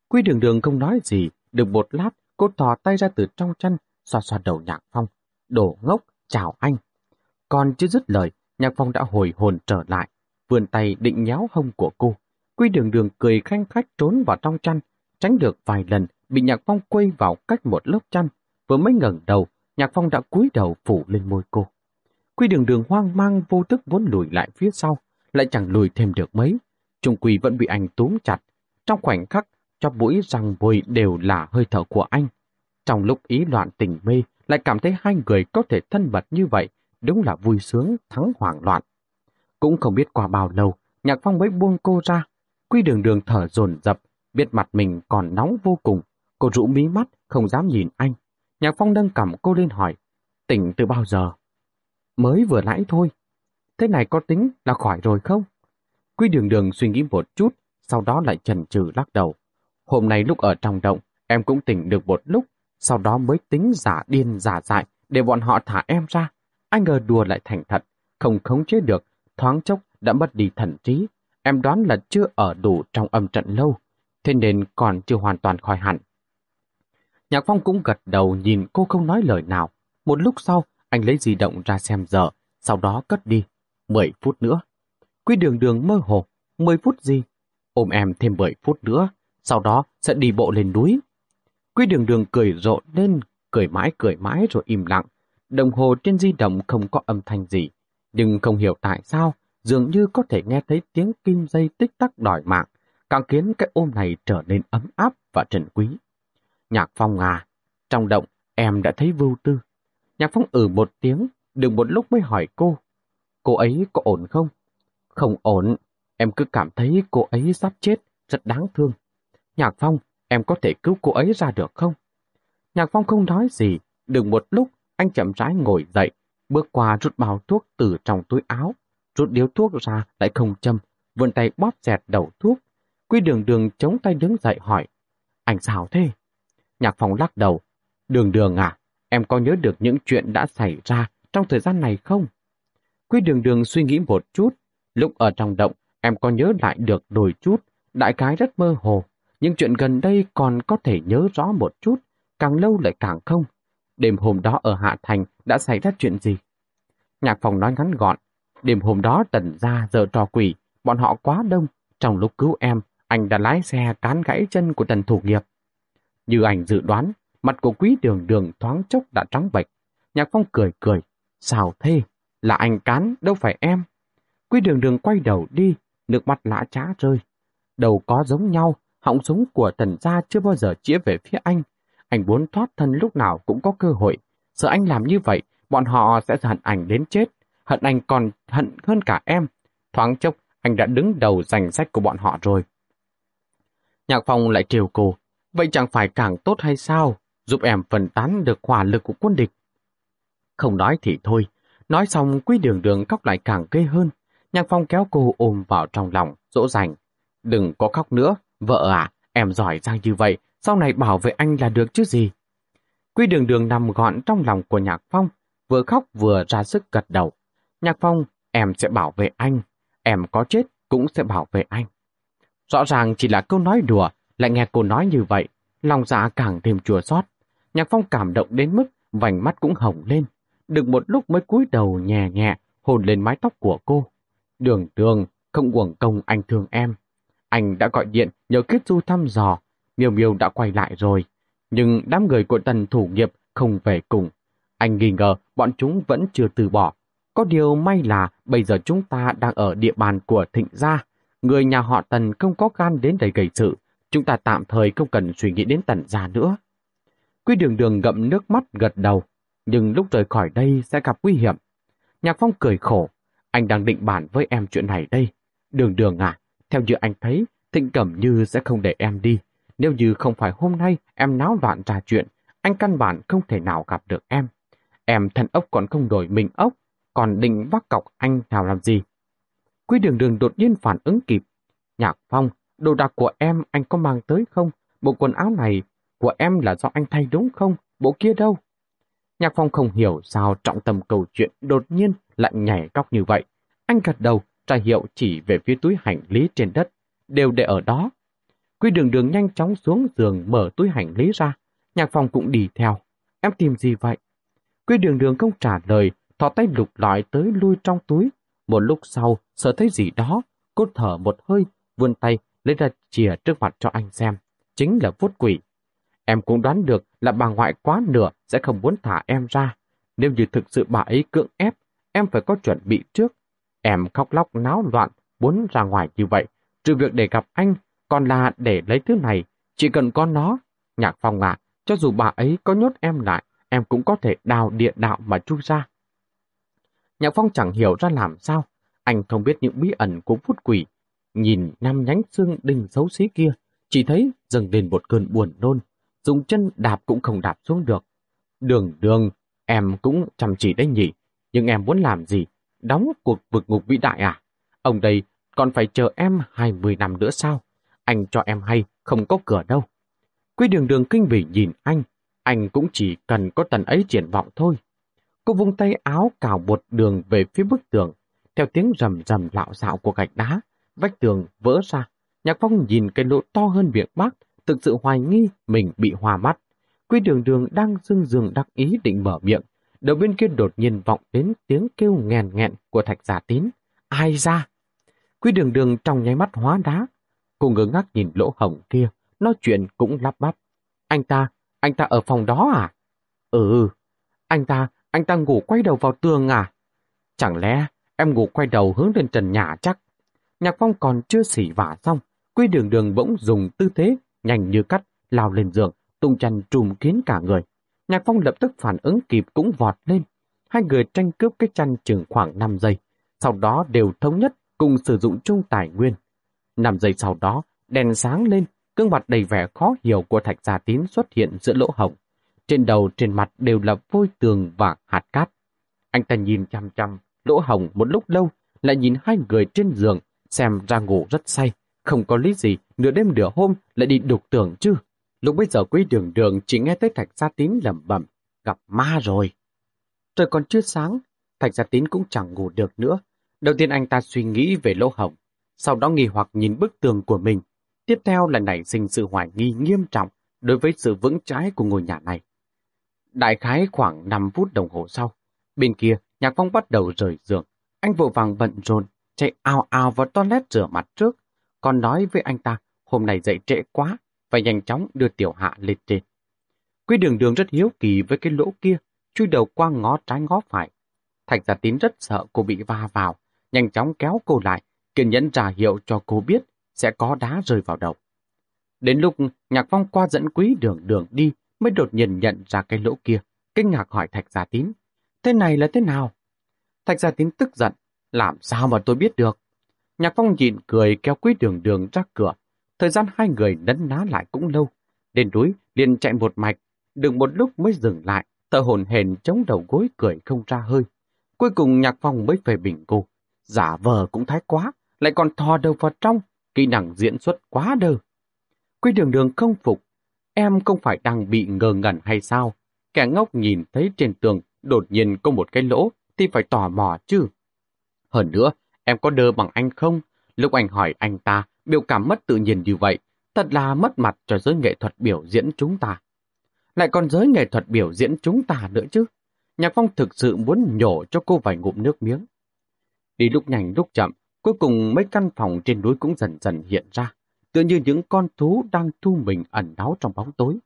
Quy đường đường không nói gì, được một lát, cô thò tay ra từ trong chăn, xoa xoa đầu Nhạc Phong. Đổ ngốc, chào anh. Còn chưa dứt lời, Nhạc Phong đã hồi hồn trở lại, vươn tay định nhéo hông của cô. Quy đường đường cười khanh khách trốn vào trong chăn, tránh được vài lần, bị Nhạc Phong quay vào cách một lớp chăn. Vừa mới ngẩng đầu, Nhạc Phong đã cúi đầu phủ lên môi cô. Quy đường đường hoang mang vô tức muốn lùi lại phía sau, lại chẳng lùi thêm được mấy. Trung quỳ vẫn bị anh túm chặt. Trong khoảnh khắc, cho mũi răng bồi đều là hơi thở của anh. Trong lúc ý loạn tình mê, lại cảm thấy hai người có thể thân mật như vậy, đúng là vui sướng thắng hoảng loạn. Cũng không biết qua bao lâu, Nhạc Phong mới buông cô ra. Quy đường đường thở dồn dập, biết mặt mình còn nóng vô cùng. Cô rũ mí mắt, không dám nhìn anh. Nhạc Phong nâng cầm cô lên hỏi, tỉnh từ bao giờ? Mới vừa nãy thôi. Thế này có tính là khỏi rồi không? Quy đường đường suy nghĩ một chút, sau đó lại chần chừ lắc đầu. Hôm nay lúc ở trong động, em cũng tỉnh được một lúc, sau đó mới tính giả điên giả dại để bọn họ thả em ra. Anh ngờ đùa lại thành thật, không khống chế được, thoáng chốc đã mất đi thần trí. Em đoán là chưa ở đủ trong âm trận lâu, thế nên còn chưa hoàn toàn khỏi hẳn. Nhạc Phong cũng gật đầu nhìn cô không nói lời nào. Một lúc sau, anh lấy di động ra xem giờ, sau đó cất đi. Mười phút nữa. Quy đường đường mơ hồ. Mười phút gì? Ôm em thêm mười phút nữa, sau đó sẽ đi bộ lên núi. Quy đường đường cười rộ lên, cười mãi cười mãi rồi im lặng. Đồng hồ trên di động không có âm thanh gì, nhưng không hiểu tại sao, dường như có thể nghe thấy tiếng kim dây tích tắc đòi mạng, càng khiến cái ôm này trở nên ấm áp và trần quý. Nhạc Phong à, trong động em đã thấy vưu tư. Nhạc Phong ử một tiếng, đừng một lúc mới hỏi cô. Cô ấy có ổn không? Không ổn, em cứ cảm thấy cô ấy sắp chết, rất đáng thương. Nhạc Phong, em có thể cứu cô ấy ra được không? Nhạc Phong không nói gì, đừng một lúc, anh chậm rãi ngồi dậy, bước qua rút bao thuốc từ trong túi áo, rút điếu thuốc ra lại không châm, vươn tay bóp dẹt đầu thuốc. Quy đường đường chống tay đứng dậy hỏi, anh sao thế? Nhạc Phong lắc đầu, đường đường à, em có nhớ được những chuyện đã xảy ra trong thời gian này không? Quy đường đường suy nghĩ một chút, lúc ở trong động em có nhớ lại được đôi chút, đại cái rất mơ hồ, nhưng chuyện gần đây còn có thể nhớ rõ một chút, càng lâu lại càng không. Đêm hôm đó ở Hạ Thành đã xảy ra chuyện gì? Nhạc phòng nói ngắn gọn, đêm hôm đó tần ra giờ trò quỷ, bọn họ quá đông, trong lúc cứu em, anh đã lái xe cán gãy chân của tần thủ nghiệp. Như ảnh dự đoán, mặt của quý đường đường thoáng chốc đã trắng bệch. Nhạc phong cười cười, xào thê Là anh cán, đâu phải em. Quý đường đường quay đầu đi, nước mắt lã trá rơi. Đầu có giống nhau, họng súng của tần gia chưa bao giờ chĩa về phía anh. Anh muốn thoát thân lúc nào cũng có cơ hội. Sợ anh làm như vậy, bọn họ sẽ hận ảnh đến chết. Hận anh còn hận hơn cả em. Thoáng chốc, anh đã đứng đầu danh sách của bọn họ rồi. Nhạc Phong lại triều cô. Vậy chẳng phải càng tốt hay sao? Giúp em phân tán được hỏa lực của quân địch. Không nói thì thôi. Nói xong quý đường đường khóc lại càng ghê hơn. Nhạc Phong kéo cô ôm vào trong lòng, dỗ dành. Đừng có khóc nữa, vợ à, em giỏi giang như vậy, sau này bảo vệ anh là được chứ gì. Quy đường đường nằm gọn trong lòng của Nhạc Phong, vừa khóc vừa ra sức gật đầu. Nhạc Phong, em sẽ bảo vệ anh. Em có chết cũng sẽ bảo vệ anh. Rõ ràng chỉ là câu nói đùa, lại nghe cô nói như vậy, lòng dạ càng thêm chua xót. Nhạc Phong cảm động đến mức vành mắt cũng hồng lên, được một lúc mới cúi đầu nhẹ nhẹ hôn lên mái tóc của cô. Đường đường, không uổng công anh thương em. Anh đã gọi điện nhờ kết du thăm dò, miêu miêu đã quay lại rồi. Nhưng đám người của tần thủ nghiệp không về cùng. Anh nghi ngờ bọn chúng vẫn chưa từ bỏ. Có điều may là bây giờ chúng ta đang ở địa bàn của thịnh gia. Người nhà họ tần không có gan đến đây gây sự. Chúng ta tạm thời không cần suy nghĩ đến tần gia nữa. Quy đường đường gậm nước mắt gật đầu. Nhưng lúc rời khỏi đây sẽ gặp nguy hiểm. Nhạc Phong cười khổ. Anh đang định bàn với em chuyện này đây. Đường đường à, theo như anh thấy, Thịnh Cẩm Như sẽ không để em đi. Nếu như không phải hôm nay em náo loạn ra chuyện, anh căn bản không thể nào gặp được em. Em thân ốc còn không đổi mình ốc, còn định vác cọc anh nào làm gì. quy đường đường đột nhiên phản ứng kịp. Nhạc Phong, đồ đạc của em anh có mang tới không? Bộ quần áo này của em là do anh thay đúng không? Bộ kia đâu? Nhạc Phong không hiểu sao trọng tâm câu chuyện đột nhiên lại nhảy góc như vậy. Anh gật đầu, ra hiệu chỉ về phía túi hành lý trên đất, đều để ở đó. Quy đường đường nhanh chóng xuống giường mở túi hành lý ra. Nhạc Phong cũng đi theo. Em tìm gì vậy? Quy đường đường không trả lời, thò tay lục lọi tới lui trong túi. Một lúc sau, sợ thấy gì đó, cô thở một hơi, vươn tay lấy ra chìa trước mặt cho anh xem. Chính là vuốt quỷ. Em cũng đoán được là bà ngoại quá nửa sẽ không muốn thả em ra. Nếu như thực sự bà ấy cưỡng ép, em phải có chuẩn bị trước. Em khóc lóc náo loạn, muốn ra ngoài như vậy. Trừ việc để gặp anh, còn là để lấy thứ này. Chỉ cần có nó. Nhạc phong à, cho dù bà ấy có nhốt em lại, em cũng có thể đào địa đạo mà chui ra. Nhạc phong chẳng hiểu ra làm sao. Anh không biết những bí ẩn của phút quỷ. Nhìn năm nhánh xương đình xấu xí kia, chỉ thấy dâng lên một cơn buồn nôn. Dùng chân đạp cũng không đạp xuống được. Đường đường, em cũng chăm chỉ đấy nhỉ. Nhưng em muốn làm gì? Đóng cuộc vực ngục vĩ đại à? Ông đây còn phải chờ em 20 năm nữa sao? Anh cho em hay, không có cửa đâu. Quý đường đường kinh bỉ nhìn anh, anh cũng chỉ cần có tần ấy triển vọng thôi. Cô vung tay áo cào bột đường về phía bức tường, theo tiếng rầm rầm lạo xạo của gạch đá, vách tường vỡ ra. Nhạc Phong nhìn cái lỗ to hơn miệng bác, thực sự hoài nghi mình bị hòa mắt. quy đường đường đang dưng dường đắc ý định mở miệng, đầu bên kia đột nhiên vọng đến tiếng kêu nghèn nghẹn của thạch giả tín. Ai ra? quy đường đường trong nháy mắt hóa đá. Cô ngớ ngác nhìn lỗ hổng kia, nói chuyện cũng lắp bắp. Anh ta, anh ta ở phòng đó à? Ừ, anh ta, anh ta ngủ quay đầu vào tường à? Chẳng lẽ em ngủ quay đầu hướng lên trần nhà chắc? Nhạc phong còn chưa xỉ vả xong, Quy đường đường bỗng dùng tư thế, nhanh như cắt, lao lên giường, tung chăn trùm kín cả người. Nhạc phong lập tức phản ứng kịp cũng vọt lên. Hai người tranh cướp cái chăn chừng khoảng 5 giây, sau đó đều thống nhất cùng sử dụng chung tài nguyên. 5 giây sau đó, đèn sáng lên, gương mặt đầy vẻ khó hiểu của thạch gia tín xuất hiện giữa lỗ hổng. Trên đầu, trên mặt đều là vôi tường và hạt cát. Anh ta nhìn chăm chăm, lỗ hổng một lúc lâu, lại nhìn hai người trên giường, xem ra ngủ rất say. Không có lý gì, nửa đêm nửa hôm lại đi đục tưởng chứ. Lúc bây giờ quý đường đường chỉ nghe tới thạch gia tín lẩm bẩm, gặp ma rồi. Trời còn chưa sáng, thạch gia tín cũng chẳng ngủ được nữa. Đầu tiên anh ta suy nghĩ về lỗ hổng, sau đó nghi hoặc nhìn bức tường của mình. Tiếp theo là nảy sinh sự hoài nghi nghiêm trọng đối với sự vững trái của ngôi nhà này. Đại khái khoảng 5 phút đồng hồ sau, bên kia, Nhạc Phong bắt đầu rời giường. Anh vội vàng bận rộn, chạy ao ao vào toilet rửa mặt trước, còn nói với anh ta, hôm nay dậy trễ quá, phải nhanh chóng đưa tiểu hạ lên trên. Quý đường đường rất hiếu kỳ với cái lỗ kia, chui đầu qua ngó trái ngó phải. Thạch giả tín rất sợ cô bị va vào, nhanh chóng kéo cô lại, kiên nhẫn trả hiệu cho cô biết sẽ có đá rơi vào đầu. Đến lúc Nhạc Phong qua dẫn quý đường đường đi mới đột nhiên nhận ra cái lỗ kia, kinh ngạc hỏi Thạch Gia Tín. Thế này là thế nào? Thạch Gia Tín tức giận, làm sao mà tôi biết được? Nhạc Phong nhìn cười kéo quý đường đường ra cửa. Thời gian hai người nấn ná lại cũng lâu. Đến núi liền chạy một mạch, đừng một lúc mới dừng lại, tờ hồn hền chống đầu gối cười không ra hơi. Cuối cùng Nhạc Phong mới về bình cô. Giả vờ cũng thái quá, lại còn thò đầu vào trong, kỹ năng diễn xuất quá đơ. Quý đường đường không phục, em không phải đang bị ngờ ngẩn hay sao? Kẻ ngốc nhìn thấy trên tường đột nhiên có một cái lỗ thì phải tò mò chứ. Hơn nữa, em có đơ bằng anh không? Lúc anh hỏi anh ta, biểu cảm mất tự nhiên như vậy, thật là mất mặt cho giới nghệ thuật biểu diễn chúng ta. Lại còn giới nghệ thuật biểu diễn chúng ta nữa chứ. Nhạc Phong thực sự muốn nhổ cho cô vài ngụm nước miếng. Đi lúc nhanh lúc chậm, cuối cùng mấy căn phòng trên núi cũng dần dần hiện ra, tựa như những con thú đang thu mình ẩn náu trong bóng tối.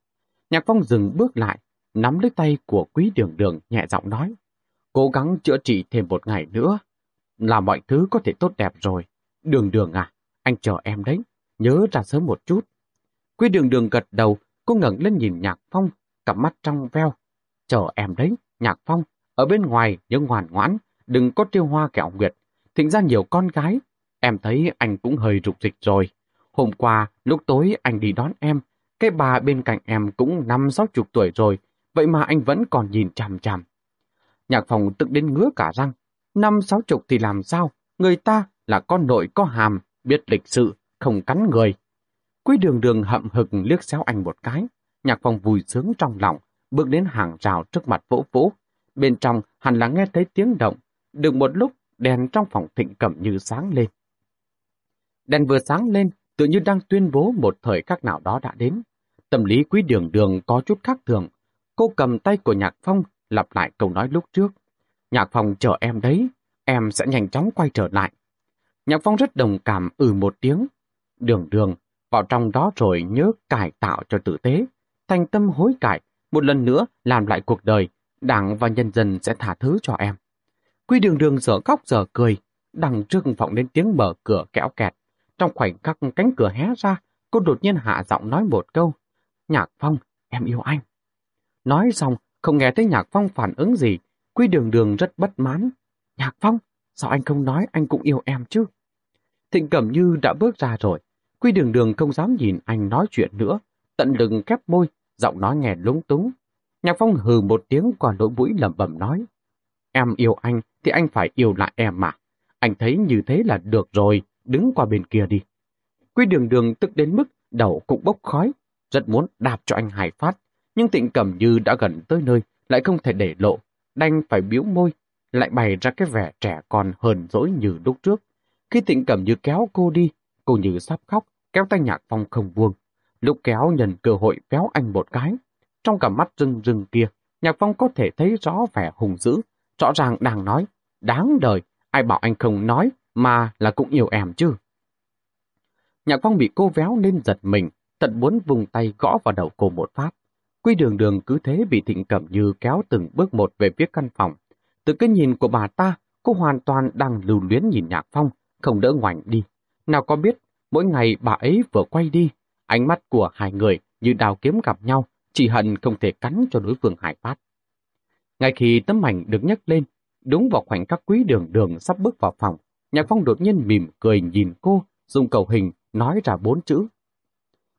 Nhạc Phong dừng bước lại, nắm lấy tay của quý đường đường nhẹ giọng nói, cố gắng chữa trị thêm một ngày nữa, là mọi thứ có thể tốt đẹp rồi. Đường đường à, anh chờ em đấy, nhớ ra sớm một chút. Quý đường đường gật đầu, cô ngẩng lên nhìn Nhạc Phong, cặp mắt trong veo. Chờ em đấy, Nhạc Phong, ở bên ngoài nhớ ngoan ngoãn, đừng có tiêu hoa kẹo nguyệt. Thịnh ra nhiều con gái, em thấy anh cũng hơi rục dịch rồi. Hôm qua, lúc tối anh đi đón em, cái bà bên cạnh em cũng năm sáu chục tuổi rồi, vậy mà anh vẫn còn nhìn chằm chằm. Nhạc Phong tự đến ngứa cả răng. Năm sáu chục thì làm sao? Người ta là con nội có hàm, biết lịch sự, không cắn người. Quý đường đường hậm hực liếc xéo anh một cái. Nhạc Phong vui sướng trong lòng, bước đến hàng rào trước mặt vỗ vỗ. Bên trong hẳn là nghe thấy tiếng động. Được một lúc, đèn trong phòng thịnh cẩm như sáng lên. Đèn vừa sáng lên, tự như đang tuyên bố một thời khắc nào đó đã đến. Tâm lý quý đường đường có chút khác thường. Cô cầm tay của Nhạc Phong, lặp lại câu nói lúc trước. Nhạc Phong chờ em đấy, em sẽ nhanh chóng quay trở lại. Nhạc Phong rất đồng cảm ừ một tiếng. Đường đường, vào trong đó rồi nhớ cải tạo cho tử tế, thành tâm hối cải, một lần nữa làm lại cuộc đời, đảng và nhân dân sẽ thả thứ cho em. Quy đường đường giờ khóc giờ cười, đằng trước vọng đến tiếng mở cửa kéo kẹt. Trong khoảnh khắc cánh cửa hé ra, cô đột nhiên hạ giọng nói một câu. Nhạc Phong, em yêu anh. Nói xong, không nghe thấy Nhạc Phong phản ứng gì, Quy đường đường rất bất mãn. Nhạc Phong, sao anh không nói anh cũng yêu em chứ? Thịnh Cẩm Như đã bước ra rồi. Quy đường đường không dám nhìn anh nói chuyện nữa, tận lưng khép môi, giọng nói nghe lúng túng. Nhạc Phong hừ một tiếng qua lỗ mũi lẩm bẩm nói. Em yêu anh thì anh phải yêu lại em mà. Anh thấy như thế là được rồi, đứng qua bên kia đi. Quy đường đường tức đến mức đầu cũng bốc khói, rất muốn đạp cho anh hài phát. Nhưng tịnh cẩm như đã gần tới nơi, lại không thể để lộ, đành phải biếu môi, lại bày ra cái vẻ trẻ con hờn dỗi như lúc trước. Khi tịnh cầm như kéo cô đi, cô như sắp khóc, kéo tay nhạc phong không vuông Lúc kéo nhân cơ hội kéo anh một cái. Trong cả mắt rưng rưng kia, nhạc phong có thể thấy rõ vẻ hùng dữ, rõ ràng đang nói, đáng đời, ai bảo anh không nói, mà là cũng yêu em chứ. Nhạc phong bị cô véo nên giật mình, tận muốn vùng tay gõ vào đầu cô một phát. Quy đường đường cứ thế bị thịnh cẩm như kéo từng bước một về phía căn phòng. Từ cái nhìn của bà ta, cô hoàn toàn đang lưu luyến nhìn nhạc phong, không đỡ ngoảnh đi. Nào có biết, mỗi ngày bà ấy vừa quay đi, ánh mắt của hai người như đào kiếm gặp nhau, chỉ hận không thể cắn cho đối phương hải phát. Ngay khi tấm ảnh được nhấc lên, đúng vào khoảnh khắc quý đường đường sắp bước vào phòng, Nhạc Phong đột nhiên mỉm cười nhìn cô, dùng cầu hình nói ra bốn chữ.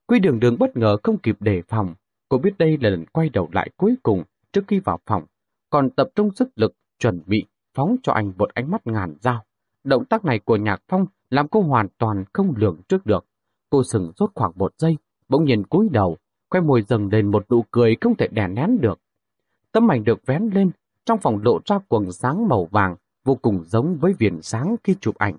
Quý đường đường bất ngờ không kịp đề phòng, cô biết đây là lần quay đầu lại cuối cùng trước khi vào phòng, còn tập trung sức lực chuẩn bị phóng cho anh một ánh mắt ngàn dao. Động tác này của Nhạc Phong làm cô hoàn toàn không lường trước được. Cô sừng sốt khoảng một giây, bỗng nhìn cúi đầu, quay môi dần lên một nụ cười không thể đè nén được. Tấm ảnh được vén lên, trong phòng lộ ra quần sáng màu vàng, vô cùng giống với viền sáng khi chụp ảnh.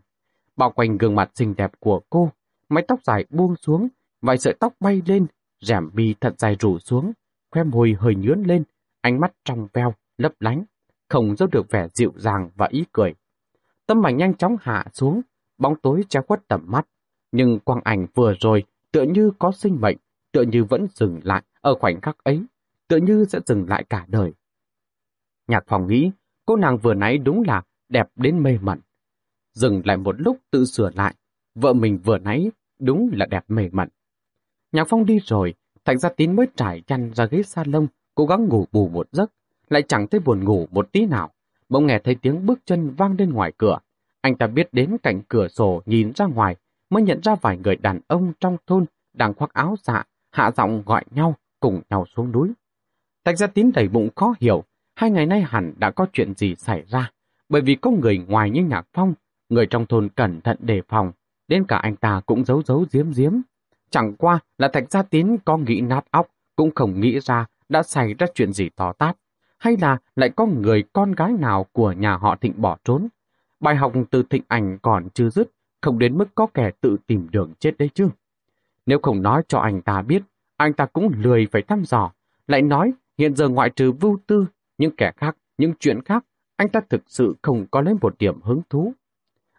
Bao quanh gương mặt xinh đẹp của cô, mái tóc dài buông xuống, vài sợi tóc bay lên, Rẻm bi thật dài rủ xuống, khoe môi hơi nhướn lên, ánh mắt trong veo, lấp lánh, không giấu được vẻ dịu dàng và ý cười. Tấm ảnh nhanh chóng hạ xuống, bóng tối che khuất tầm mắt. Nhưng quang ảnh vừa rồi tựa như có sinh mệnh, tựa như vẫn dừng lại ở khoảnh khắc ấy, tựa như sẽ dừng lại cả đời. Nhạc phòng nghĩ, cô nàng vừa nãy đúng là đẹp đến mê mẩn. Dừng lại một lúc tự sửa lại, vợ mình vừa nãy đúng là đẹp mê mẩn. Nhạc phong đi rồi, Thạch Gia Tín mới trải chăn ra ghế salon, cố gắng ngủ bù một giấc, lại chẳng thấy buồn ngủ một tí nào. Bỗng nghe thấy tiếng bước chân vang lên ngoài cửa. Anh ta biết đến cạnh cửa sổ nhìn ra ngoài, mới nhận ra vài người đàn ông trong thôn đang khoác áo dạ, hạ giọng gọi nhau, cùng nhau xuống núi. Thạch Gia Tín đầy bụng khó hiểu, hai ngày nay hẳn đã có chuyện gì xảy ra, bởi vì có người ngoài như Nhạc Phong, người trong thôn cẩn thận đề phòng, đến cả anh ta cũng giấu giấu giếm giếm. Chẳng qua là Thạch Gia Tín có nghĩ nát óc, cũng không nghĩ ra đã xảy ra chuyện gì to tát, hay là lại có người con gái nào của nhà họ Thịnh bỏ trốn. Bài học từ Thịnh ảnh còn chưa dứt, không đến mức có kẻ tự tìm đường chết đấy chứ. Nếu không nói cho anh ta biết, anh ta cũng lười phải thăm dò, lại nói hiện giờ ngoại trừ vưu tư, những kẻ khác, những chuyện khác, anh ta thực sự không có lấy một điểm hứng thú.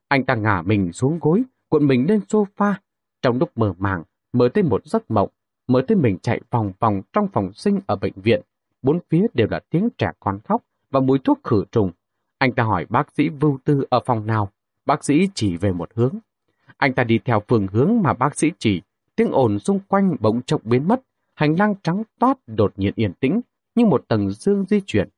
Anh ta ngả mình xuống gối, cuộn mình lên sofa, trong lúc mờ màng, mới tới một giấc mộng, mới tới mình chạy vòng vòng trong phòng sinh ở bệnh viện. Bốn phía đều là tiếng trẻ con khóc và mùi thuốc khử trùng. Anh ta hỏi bác sĩ Vưu Tư ở phòng nào, bác sĩ chỉ về một hướng. Anh ta đi theo phương hướng mà bác sĩ chỉ, tiếng ồn xung quanh bỗng chốc biến mất, hành lang trắng toát đột nhiên yên tĩnh, như một tầng dương di chuyển.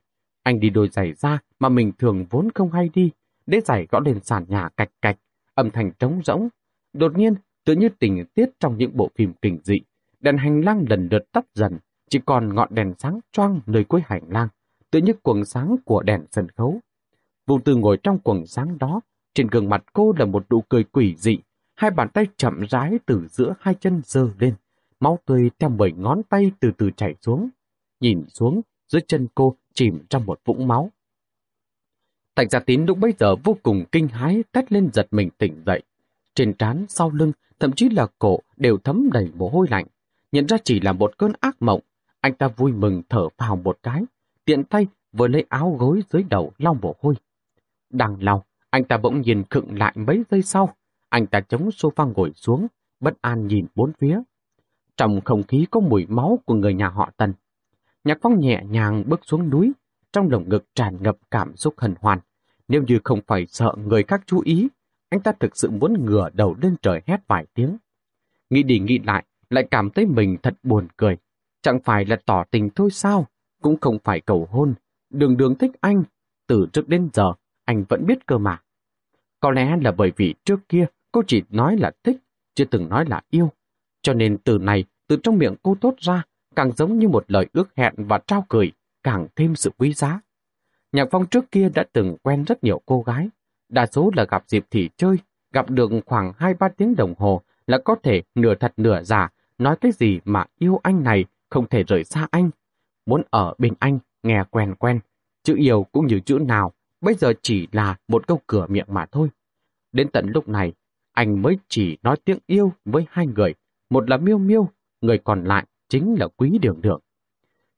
Anh đi đôi giày ra mà mình thường vốn không hay đi, để giày gõ lên sàn nhà cạch cạch, âm thanh trống rỗng. Đột nhiên, tựa như tình tiết trong những bộ phim kinh dị, đèn hành lang lần lượt tắt dần, chỉ còn ngọn đèn sáng choang nơi cuối hành lang, tựa như cuồng sáng của đèn sân khấu. Vũ Tư ngồi trong cuồng sáng đó, trên gương mặt cô là một nụ cười quỷ dị, hai bàn tay chậm rãi từ giữa hai chân dơ lên, máu tươi theo bảy ngón tay từ từ chảy xuống. Nhìn xuống, dưới chân cô chìm trong một vũng máu. Thạch gia tín lúc bấy giờ vô cùng kinh hái tét lên giật mình tỉnh dậy. Trên trán, sau lưng, thậm chí là cổ đều thấm đầy mồ hôi lạnh. Nhận ra chỉ là một cơn ác mộng, anh ta vui mừng thở vào một cái, tiện tay vừa lấy áo gối dưới đầu lau mồ hôi. Đang lau, anh ta bỗng nhìn khựng lại mấy giây sau. Anh ta chống sofa ngồi xuống, bất an nhìn bốn phía. Trong không khí có mùi máu của người nhà họ Tần. Nhạc phong nhẹ nhàng bước xuống núi, trong lồng ngực tràn ngập cảm xúc hân hoan. Nếu như không phải sợ người khác chú ý, anh ta thực sự muốn ngửa đầu lên trời hét vài tiếng. Nghĩ đi nghĩ lại, lại cảm thấy mình thật buồn cười. Chẳng phải là tỏ tình thôi sao, cũng không phải cầu hôn. Đường đường thích anh, từ trước đến giờ, anh vẫn biết cơ mà. Có lẽ là bởi vì trước kia cô chỉ nói là thích, chưa từng nói là yêu. Cho nên từ này, từ trong miệng cô tốt ra, càng giống như một lời ước hẹn và trao cười, càng thêm sự quý giá. Nhạc Phong trước kia đã từng quen rất nhiều cô gái, đa số là gặp dịp thì chơi, gặp được khoảng 2-3 tiếng đồng hồ là có thể nửa thật nửa giả, nói cái gì mà yêu anh này không thể rời xa anh. Muốn ở bên anh, nghe quen quen, chữ yêu cũng như chữ nào, bây giờ chỉ là một câu cửa miệng mà thôi. Đến tận lúc này, anh mới chỉ nói tiếng yêu với hai người, một là Miêu Miêu, người còn lại chính là Quý Đường Đường.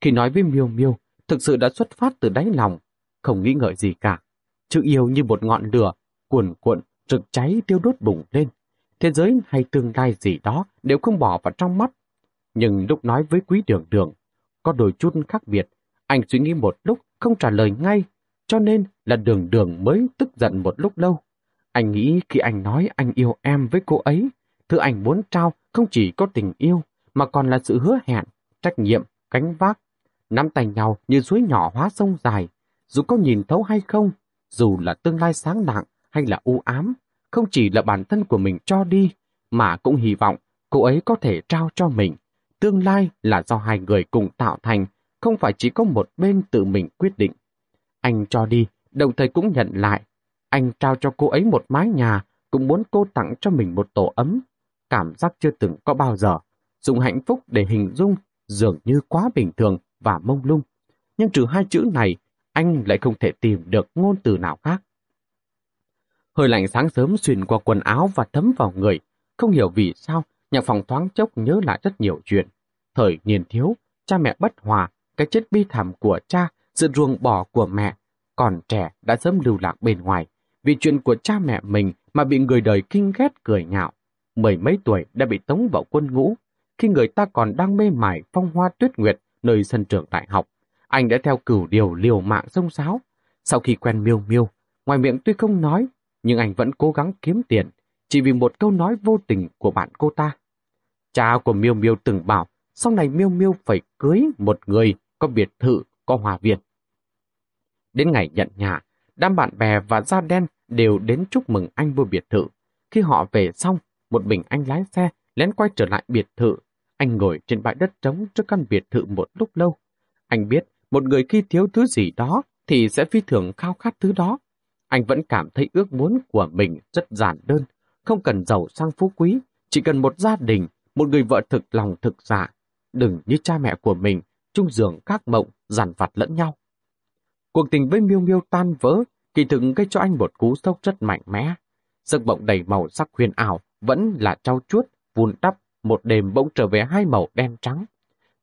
Khi nói với Miêu Miêu, thực sự đã xuất phát từ đáy lòng, không nghĩ ngợi gì cả. Chữ yêu như một ngọn lửa, cuồn cuộn, rực cháy tiêu đốt bùng lên. Thế giới hay tương lai gì đó đều không bỏ vào trong mắt. Nhưng lúc nói với quý đường đường, có đôi chút khác biệt. Anh suy nghĩ một lúc không trả lời ngay, cho nên là đường đường mới tức giận một lúc lâu. Anh nghĩ khi anh nói anh yêu em với cô ấy, thứ anh muốn trao không chỉ có tình yêu, mà còn là sự hứa hẹn, trách nhiệm, cánh vác. Nắm tay nhau như suối nhỏ hóa sông dài, dù có nhìn thấu hay không, dù là tương lai sáng nặng hay là u ám, không chỉ là bản thân của mình cho đi, mà cũng hy vọng cô ấy có thể trao cho mình. Tương lai là do hai người cùng tạo thành, không phải chỉ có một bên tự mình quyết định. Anh cho đi, đồng thời cũng nhận lại. Anh trao cho cô ấy một mái nhà, cũng muốn cô tặng cho mình một tổ ấm. Cảm giác chưa từng có bao giờ. Dùng hạnh phúc để hình dung, dường như quá bình thường và mông lung. Nhưng trừ hai chữ này, anh lại không thể tìm được ngôn từ nào khác. Hơi lạnh sáng sớm xuyên qua quần áo và thấm vào người. Không hiểu vì sao, nhạc phòng thoáng chốc nhớ lại rất nhiều chuyện. Thời niên thiếu, cha mẹ bất hòa, cái chết bi thảm của cha, sự ruồng bỏ của mẹ. Còn trẻ đã sớm lưu lạc bên ngoài. Vì chuyện của cha mẹ mình mà bị người đời kinh ghét cười nhạo. Mười mấy tuổi đã bị tống vào quân ngũ. Khi người ta còn đang mê mải phong hoa tuyết nguyệt nơi sân trường đại học, anh đã theo cửu điều liều mạng sông sáo. Sau khi quen miêu miêu, ngoài miệng tuy không nói, nhưng anh vẫn cố gắng kiếm tiền, chỉ vì một câu nói vô tình của bạn cô ta. Cha của Miêu Miêu từng bảo, sau này Miêu Miêu phải cưới một người có biệt thự, có hòa viện. Đến ngày nhận nhà, đám bạn bè và da đen đều đến chúc mừng anh vô biệt thự. Khi họ về xong, một mình anh lái xe lén quay trở lại biệt thự. Anh ngồi trên bãi đất trống trước căn biệt thự một lúc lâu. Anh biết một người khi thiếu thứ gì đó thì sẽ phi thường khao khát thứ đó. Anh vẫn cảm thấy ước muốn của mình rất giản đơn, không cần giàu sang phú quý, chỉ cần một gia đình, một người vợ thực lòng thực dạ. Đừng như cha mẹ của mình, chung giường các mộng, giàn vặt lẫn nhau. Cuộc tình với Miêu Miêu tan vỡ, kỳ thực gây cho anh một cú sốc rất mạnh mẽ. giấc mộng đầy màu sắc huyền ảo vẫn là trao chuốt, vun đắp, một đêm bỗng trở về hai màu đen trắng.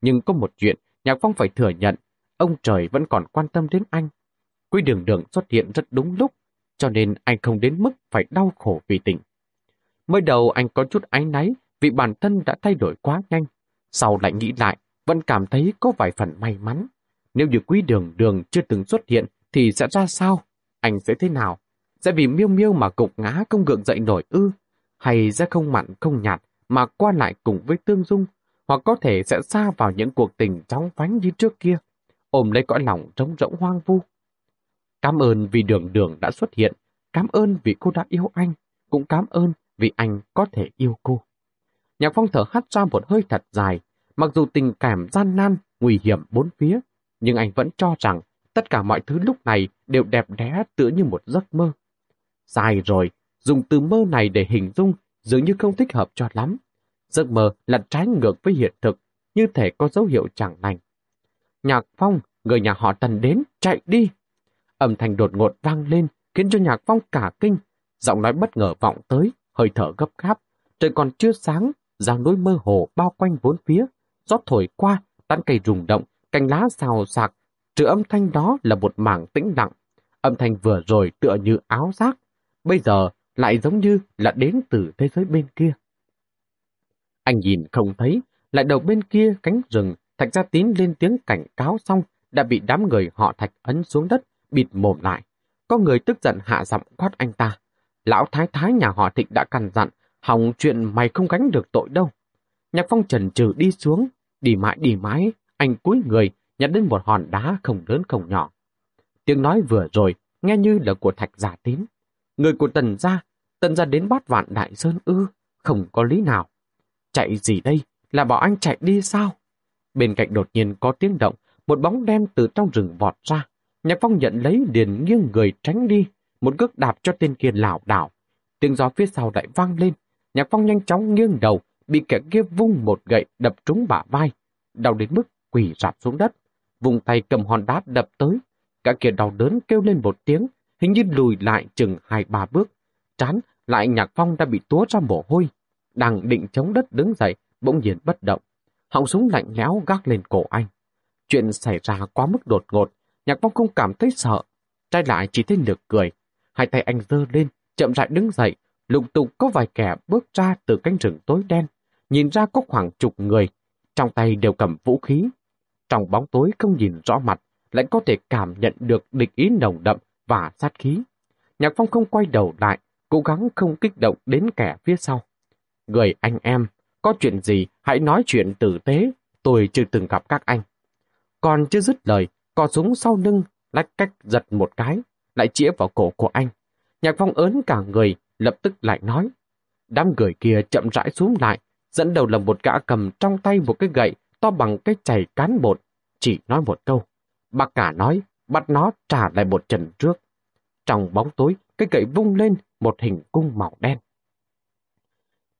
Nhưng có một chuyện, Nhạc Phong phải thừa nhận, ông trời vẫn còn quan tâm đến anh. Quy đường đường xuất hiện rất đúng lúc, cho nên anh không đến mức phải đau khổ vì tình. Mới đầu anh có chút áy náy vì bản thân đã thay đổi quá nhanh. Sau lại nghĩ lại, vẫn cảm thấy có vài phần may mắn. Nếu như quý đường đường chưa từng xuất hiện thì sẽ ra sao? Anh sẽ thế nào? Sẽ vì miêu miêu mà cục ngã không gượng dậy nổi ư? Hay sẽ không mặn không nhạt mà qua lại cùng với tương dung? Hoặc có thể sẽ xa vào những cuộc tình chóng vánh như trước kia, ôm lấy cõi lòng trống rỗng hoang vu. Cảm ơn vì đường đường đã xuất hiện, cảm ơn vì cô đã yêu anh, cũng cảm ơn vì anh có thể yêu cô. Nhạc phong thở hắt ra một hơi thật dài, mặc dù tình cảm gian nan, nguy hiểm bốn phía, nhưng anh vẫn cho rằng tất cả mọi thứ lúc này đều đẹp đẽ tựa như một giấc mơ. Sai rồi, dùng từ mơ này để hình dung dường như không thích hợp cho lắm. Giấc mơ là trái ngược với hiện thực, như thể có dấu hiệu chẳng lành. Nhạc Phong, người nhà họ Tần đến, chạy đi. Âm thanh đột ngột vang lên, khiến cho Nhạc Phong cả kinh. Giọng nói bất ngờ vọng tới, hơi thở gấp gáp. Trời còn chưa sáng, giang núi mơ hồ bao quanh bốn phía. Gió thổi qua, tán cây rùng động, cành lá xào xạc. Trừ âm thanh đó là một mảng tĩnh lặng. Âm thanh vừa rồi tựa như áo giác. Bây giờ lại giống như là đến từ thế giới bên kia. Anh nhìn không thấy, lại đầu bên kia cánh rừng, Thạch Gia Tín lên tiếng cảnh cáo xong, đã bị đám người họ Thạch ấn xuống đất, bịt mồm lại. Có người tức giận hạ giọng quát anh ta. Lão Thái Thái nhà họ Thịnh đã cằn dặn, hỏng chuyện mày không gánh được tội đâu. Nhạc Phong trần trừ đi xuống, đi mãi đi mãi, anh cúi người, nhặt đến một hòn đá không lớn không nhỏ. Tiếng nói vừa rồi, nghe như là của Thạch Gia Tín. Người của Tần Gia, Tần Gia đến bát vạn đại sơn ư, không có lý nào. Chạy gì đây? Là bảo anh chạy đi sao? Bên cạnh đột nhiên có tiếng động, một bóng đen từ trong rừng vọt ra. Nhạc Phong nhận lấy liền nghiêng người tránh đi, một cước đạp cho tên kia lảo đảo. Tiếng gió phía sau lại vang lên, Nhạc Phong nhanh chóng nghiêng đầu, bị kẻ kia vung một gậy đập trúng bả vai, đau đến mức quỳ rạp xuống đất. Vùng tay cầm hòn đá đập tới, cả kia đau đớn kêu lên một tiếng, hình như lùi lại chừng hai ba bước. Chán, lại Nhạc Phong đã bị túa ra mồ hôi, đang định chống đất đứng dậy, bỗng nhiên bất động. Họng súng lạnh lẽo gác lên cổ anh. Chuyện xảy ra quá mức đột ngột, Nhạc Phong không cảm thấy sợ. Trái lại chỉ thấy được cười. Hai tay anh giơ lên, chậm rãi đứng dậy, lục tục có vài kẻ bước ra từ cánh rừng tối đen. Nhìn ra có khoảng chục người, trong tay đều cầm vũ khí. Trong bóng tối không nhìn rõ mặt, lại có thể cảm nhận được địch ý nồng đậm và sát khí. Nhạc Phong không quay đầu lại, cố gắng không kích động đến kẻ phía sau. Người anh em, có chuyện gì hãy nói chuyện tử tế, tôi chưa từng gặp các anh. Còn chưa dứt lời, cò súng sau lưng, lách cách giật một cái, lại chĩa vào cổ của anh. Nhạc phong ớn cả người, lập tức lại nói. Đám người kia chậm rãi xuống lại, dẫn đầu là một gã cầm trong tay một cái gậy to bằng cái chày cán bột, chỉ nói một câu. Bác cả nói, bắt nó trả lại một trận trước. Trong bóng tối, cái gậy vung lên một hình cung màu đen.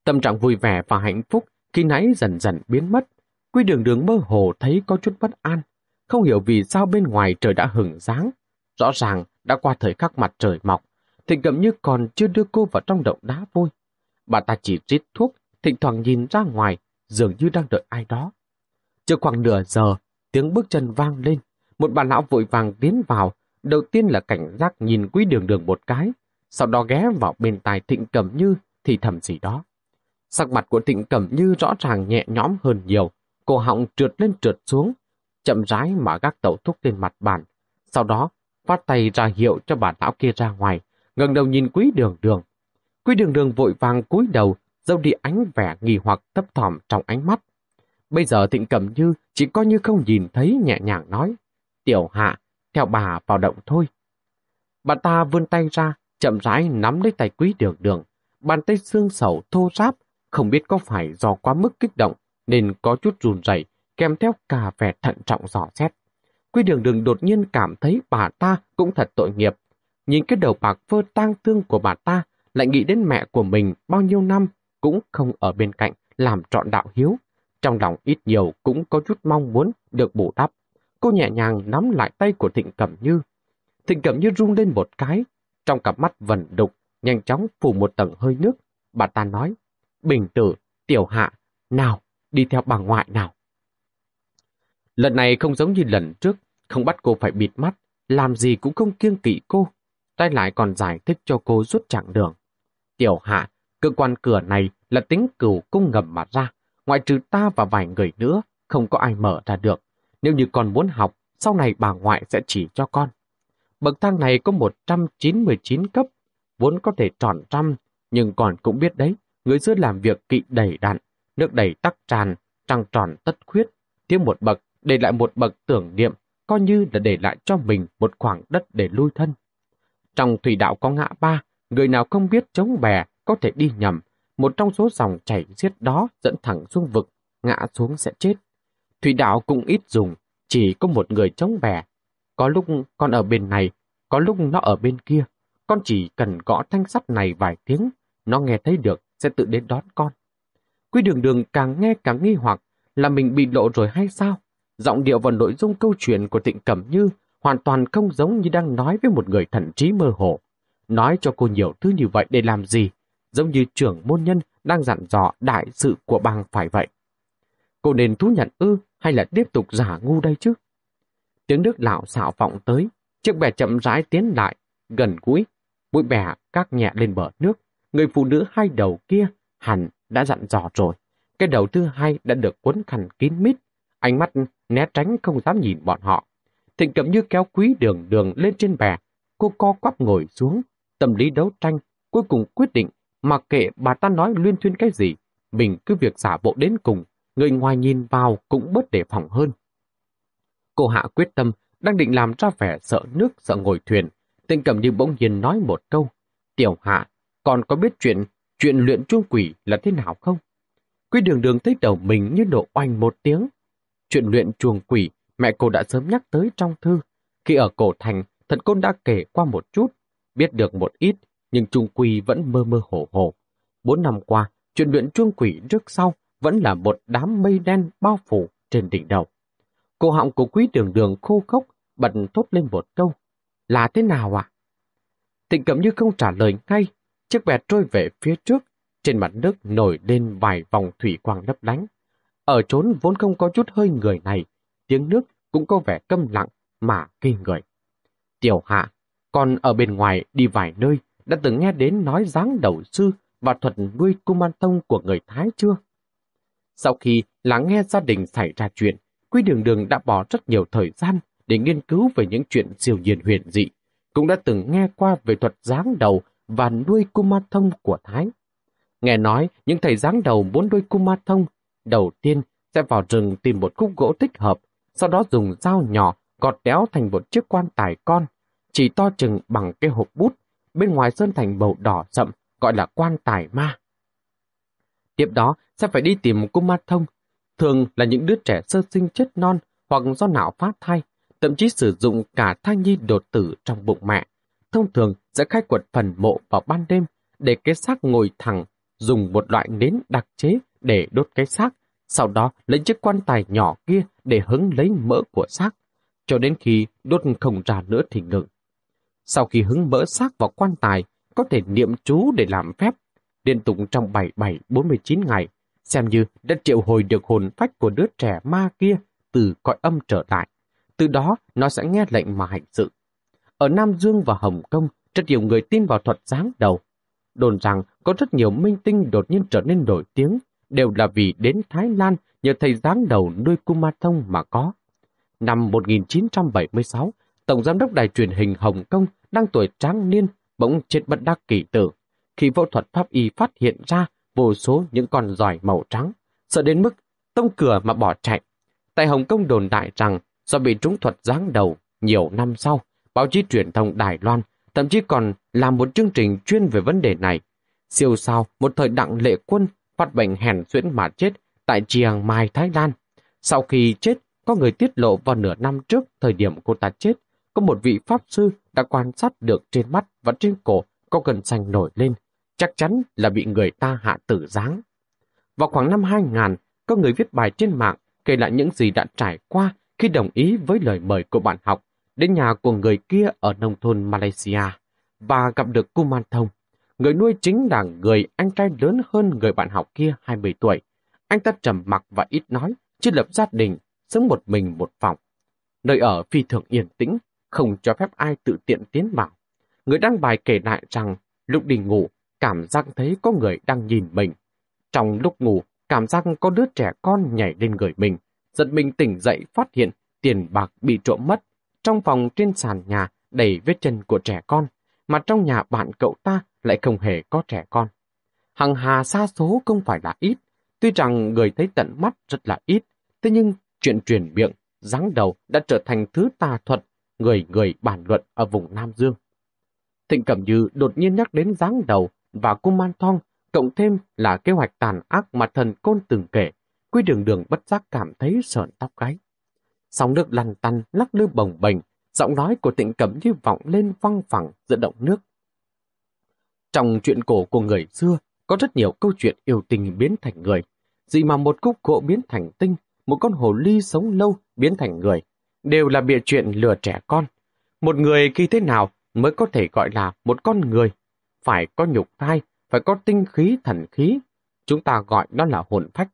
Tâm trạng vui vẻ và hạnh phúc khi nãy dần dần biến mất. Quy đường đường mơ hồ thấy có chút bất an, không hiểu vì sao bên ngoài trời đã hừng sáng. Rõ ràng đã qua thời khắc mặt trời mọc, thịnh cầm như còn chưa đưa cô vào trong động đá vôi. Bà ta chỉ rít thuốc, thỉnh thoảng nhìn ra ngoài, dường như đang đợi ai đó. Chưa khoảng nửa giờ, tiếng bước chân vang lên, một bà lão vội vàng tiến vào, đầu tiên là cảnh giác nhìn quý đường đường một cái, sau đó ghé vào bên tai thịnh cầm như thì thầm gì đó. Sắc mặt của Thịnh Cẩm Như rõ ràng nhẹ nhõm hơn nhiều, cổ họng trượt lên trượt xuống, chậm rãi mà gác tẩu thúc lên mặt bàn. Sau đó, phát tay ra hiệu cho bà lão kia ra ngoài, ngẩng đầu nhìn quý đường đường. Quý đường đường vội vàng cúi đầu, dâu đi ánh vẻ nghi hoặc thấp thỏm trong ánh mắt. Bây giờ Thịnh Cẩm Như chỉ coi như không nhìn thấy nhẹ nhàng nói, tiểu hạ, theo bà vào động thôi. Bà ta vươn tay ra, chậm rãi nắm lấy tay quý đường đường, bàn tay xương sầu thô ráp, không biết có phải do quá mức kích động nên có chút run rẩy kèm theo cả vẻ thận trọng dò xét. Quy đường đường đột nhiên cảm thấy bà ta cũng thật tội nghiệp. Nhìn cái đầu bạc phơ tang thương của bà ta lại nghĩ đến mẹ của mình bao nhiêu năm cũng không ở bên cạnh làm trọn đạo hiếu. Trong lòng ít nhiều cũng có chút mong muốn được bù đắp. Cô nhẹ nhàng nắm lại tay của Thịnh Cẩm Như. Thịnh Cẩm Như rung lên một cái, trong cặp mắt vần đục, nhanh chóng phủ một tầng hơi nước. Bà ta nói, bình tử, tiểu hạ, nào, đi theo bà ngoại nào. Lần này không giống như lần trước, không bắt cô phải bịt mắt, làm gì cũng không kiêng kỵ cô. Tay lại còn giải thích cho cô rút chặng đường. Tiểu hạ, cơ quan cửa này là tính cửu cung ngầm mà ra. Ngoại trừ ta và vài người nữa, không có ai mở ra được. Nếu như con muốn học, sau này bà ngoại sẽ chỉ cho con. Bậc thang này có 199 cấp, vốn có thể tròn trăm, nhưng còn cũng biết đấy, người xưa làm việc kỵ đầy đạn nước đầy tắc tràn, trăng tròn tất khuyết, tiếp một bậc, để lại một bậc tưởng niệm, coi như là để lại cho mình một khoảng đất để lui thân. Trong thủy đạo có ngã ba, người nào không biết chống bè có thể đi nhầm, một trong số dòng chảy xiết đó dẫn thẳng xuống vực, ngã xuống sẽ chết. Thủy đạo cũng ít dùng, chỉ có một người chống bè. Có lúc con ở bên này, có lúc nó ở bên kia. Con chỉ cần gõ thanh sắt này vài tiếng, nó nghe thấy được sẽ tự đến đón con. Quy đường đường càng nghe càng nghi hoặc là mình bị lộ rồi hay sao? Giọng điệu và nội dung câu chuyện của Tịnh Cẩm Như hoàn toàn không giống như đang nói với một người thần trí mơ hồ. Nói cho cô nhiều thứ như vậy để làm gì? Giống như trưởng môn nhân đang dặn dò đại sự của bang phải vậy. Cô nên thú nhận ư hay là tiếp tục giả ngu đây chứ? Tiếng nước lão xạo vọng tới, chiếc bè chậm rãi tiến lại, gần gũi. Mũi bè các nhẹ lên bờ nước, người phụ nữ hai đầu kia hẳn đã dặn dò rồi. Cái đầu thứ hai đã được quấn khăn kín mít, ánh mắt né tránh không dám nhìn bọn họ. Thịnh cẩm như kéo quý đường đường lên trên bè, cô co quắp ngồi xuống, tâm lý đấu tranh, cuối cùng quyết định mặc kệ bà ta nói luyên thuyên cái gì, mình cứ việc giả bộ đến cùng, người ngoài nhìn vào cũng bớt đề phòng hơn. Cô hạ quyết tâm, đang định làm ra vẻ sợ nước, sợ ngồi thuyền. tịnh cầm như bỗng nhiên nói một câu. Tiểu hạ, còn có biết chuyện, chuyện luyện chuông quỷ là thế nào không? Quý đường đường thấy đầu mình như nổ oanh một tiếng. Chuyện luyện chuồng quỷ, mẹ cô đã sớm nhắc tới trong thư. Khi ở cổ thành, thần côn đã kể qua một chút, biết được một ít, nhưng trung quỷ vẫn mơ mơ hồ hồ. Bốn năm qua, chuyện luyện chuông quỷ trước sau vẫn là một đám mây đen bao phủ trên đỉnh đầu. Cổ họng của quý đường đường khô khốc, bật thốt lên một câu. Là thế nào ạ? À? Tịnh cẩm như không trả lời ngay, chiếc bè trôi về phía trước, trên mặt nước nổi lên vài vòng thủy quang lấp lánh. Ở trốn vốn không có chút hơi người này, tiếng nước cũng có vẻ câm lặng mà kinh người. Tiểu hạ, còn ở bên ngoài đi vài nơi, đã từng nghe đến nói dáng đầu sư và thuật nuôi cung man thông của người Thái chưa? Sau khi lắng nghe gia đình xảy ra chuyện, Quy Đường Đường đã bỏ rất nhiều thời gian để nghiên cứu về những chuyện siêu nhiên huyền dị, cũng đã từng nghe qua về thuật giáng đầu và nuôi cung ma thông của Thái. Nghe nói những thầy giáng đầu muốn nuôi cung ma thông, đầu tiên sẽ vào rừng tìm một khúc gỗ thích hợp, sau đó dùng dao nhỏ gọt đéo thành một chiếc quan tài con, chỉ to chừng bằng cái hộp bút, bên ngoài sơn thành màu đỏ sậm, gọi là quan tài ma. Tiếp đó sẽ phải đi tìm cung ma thông, thường là những đứa trẻ sơ sinh chết non hoặc do não phát thai, thậm chí sử dụng cả thai nhi đột tử trong bụng mẹ. Thông thường sẽ khai quật phần mộ vào ban đêm để cái xác ngồi thẳng, dùng một loại nến đặc chế để đốt cái xác, sau đó lấy chiếc quan tài nhỏ kia để hứng lấy mỡ của xác, cho đến khi đốt không ra nữa thì ngừng. Sau khi hứng mỡ xác vào quan tài, có thể niệm chú để làm phép, liên tục trong 77-49 ngày, xem như đã triệu hồi được hồn phách của đứa trẻ ma kia từ cõi âm trở lại. Từ đó, nó sẽ nghe lệnh mà hành sự. Ở Nam Dương và Hồng Kông, rất nhiều người tin vào thuật giáng đầu. Đồn rằng có rất nhiều minh tinh đột nhiên trở nên nổi tiếng, đều là vì đến Thái Lan nhờ thầy giáng đầu nuôi Kuma thông mà có. Năm 1976, Tổng Giám đốc Đài truyền hình Hồng Kông đang tuổi tráng niên bỗng chết bất đắc kỳ tử. Khi phẫu thuật pháp y phát hiện ra vô số những con giỏi màu trắng, sợ đến mức tông cửa mà bỏ chạy. Tại Hồng Kông đồn đại rằng do bị trúng thuật giáng đầu nhiều năm sau, báo chí truyền thông Đài Loan thậm chí còn làm một chương trình chuyên về vấn đề này. Siêu sao một thời đặng lệ quân phát bệnh hèn xuyễn mà chết tại Chiang Mai, Thái Lan. Sau khi chết, có người tiết lộ vào nửa năm trước thời điểm cô ta chết, có một vị pháp sư đã quan sát được trên mắt và trên cổ có gần xanh nổi lên, chắc chắn là bị người ta hạ tử giáng. Vào khoảng năm 2000, có người viết bài trên mạng kể lại những gì đã trải qua khi đồng ý với lời mời của bạn học đến nhà của người kia ở nông thôn Malaysia và gặp được Kuman Thông. Người nuôi chính là người anh trai lớn hơn người bạn học kia 20 tuổi. Anh ta trầm mặc và ít nói, chưa lập gia đình, sống một mình một phòng. Nơi ở phi thường yên tĩnh, không cho phép ai tự tiện tiến vào. Người đăng bài kể lại rằng, lúc đi ngủ, cảm giác thấy có người đang nhìn mình. Trong lúc ngủ, cảm giác có đứa trẻ con nhảy lên người mình. Giật mình tỉnh dậy phát hiện tiền bạc bị trộm mất. Trong phòng trên sàn nhà đầy vết chân của trẻ con, mà trong nhà bạn cậu ta lại không hề có trẻ con. Hằng hà xa số không phải là ít, tuy rằng người thấy tận mắt rất là ít, thế nhưng chuyện truyền miệng, dáng đầu đã trở thành thứ tà thuật, người người bàn luận ở vùng Nam Dương. Thịnh Cẩm Như đột nhiên nhắc đến dáng đầu và cung man thong, cộng thêm là kế hoạch tàn ác mà thần côn từng kể, quy đường đường bất giác cảm thấy sợn tóc gáy. Sóng nước lăn tăn, lắc lư bồng bềnh, giọng nói của tịnh cẩm như vọng lên văng phẳng giữa động nước. Trong chuyện cổ của người xưa, có rất nhiều câu chuyện yêu tình biến thành người. Gì mà một cúc gỗ biến thành tinh, một con hồ ly sống lâu biến thành người, đều là bịa chuyện lừa trẻ con. Một người khi thế nào mới có thể gọi là một con người? Phải có nhục thai, phải có tinh khí thần khí. Chúng ta gọi đó là hồn phách.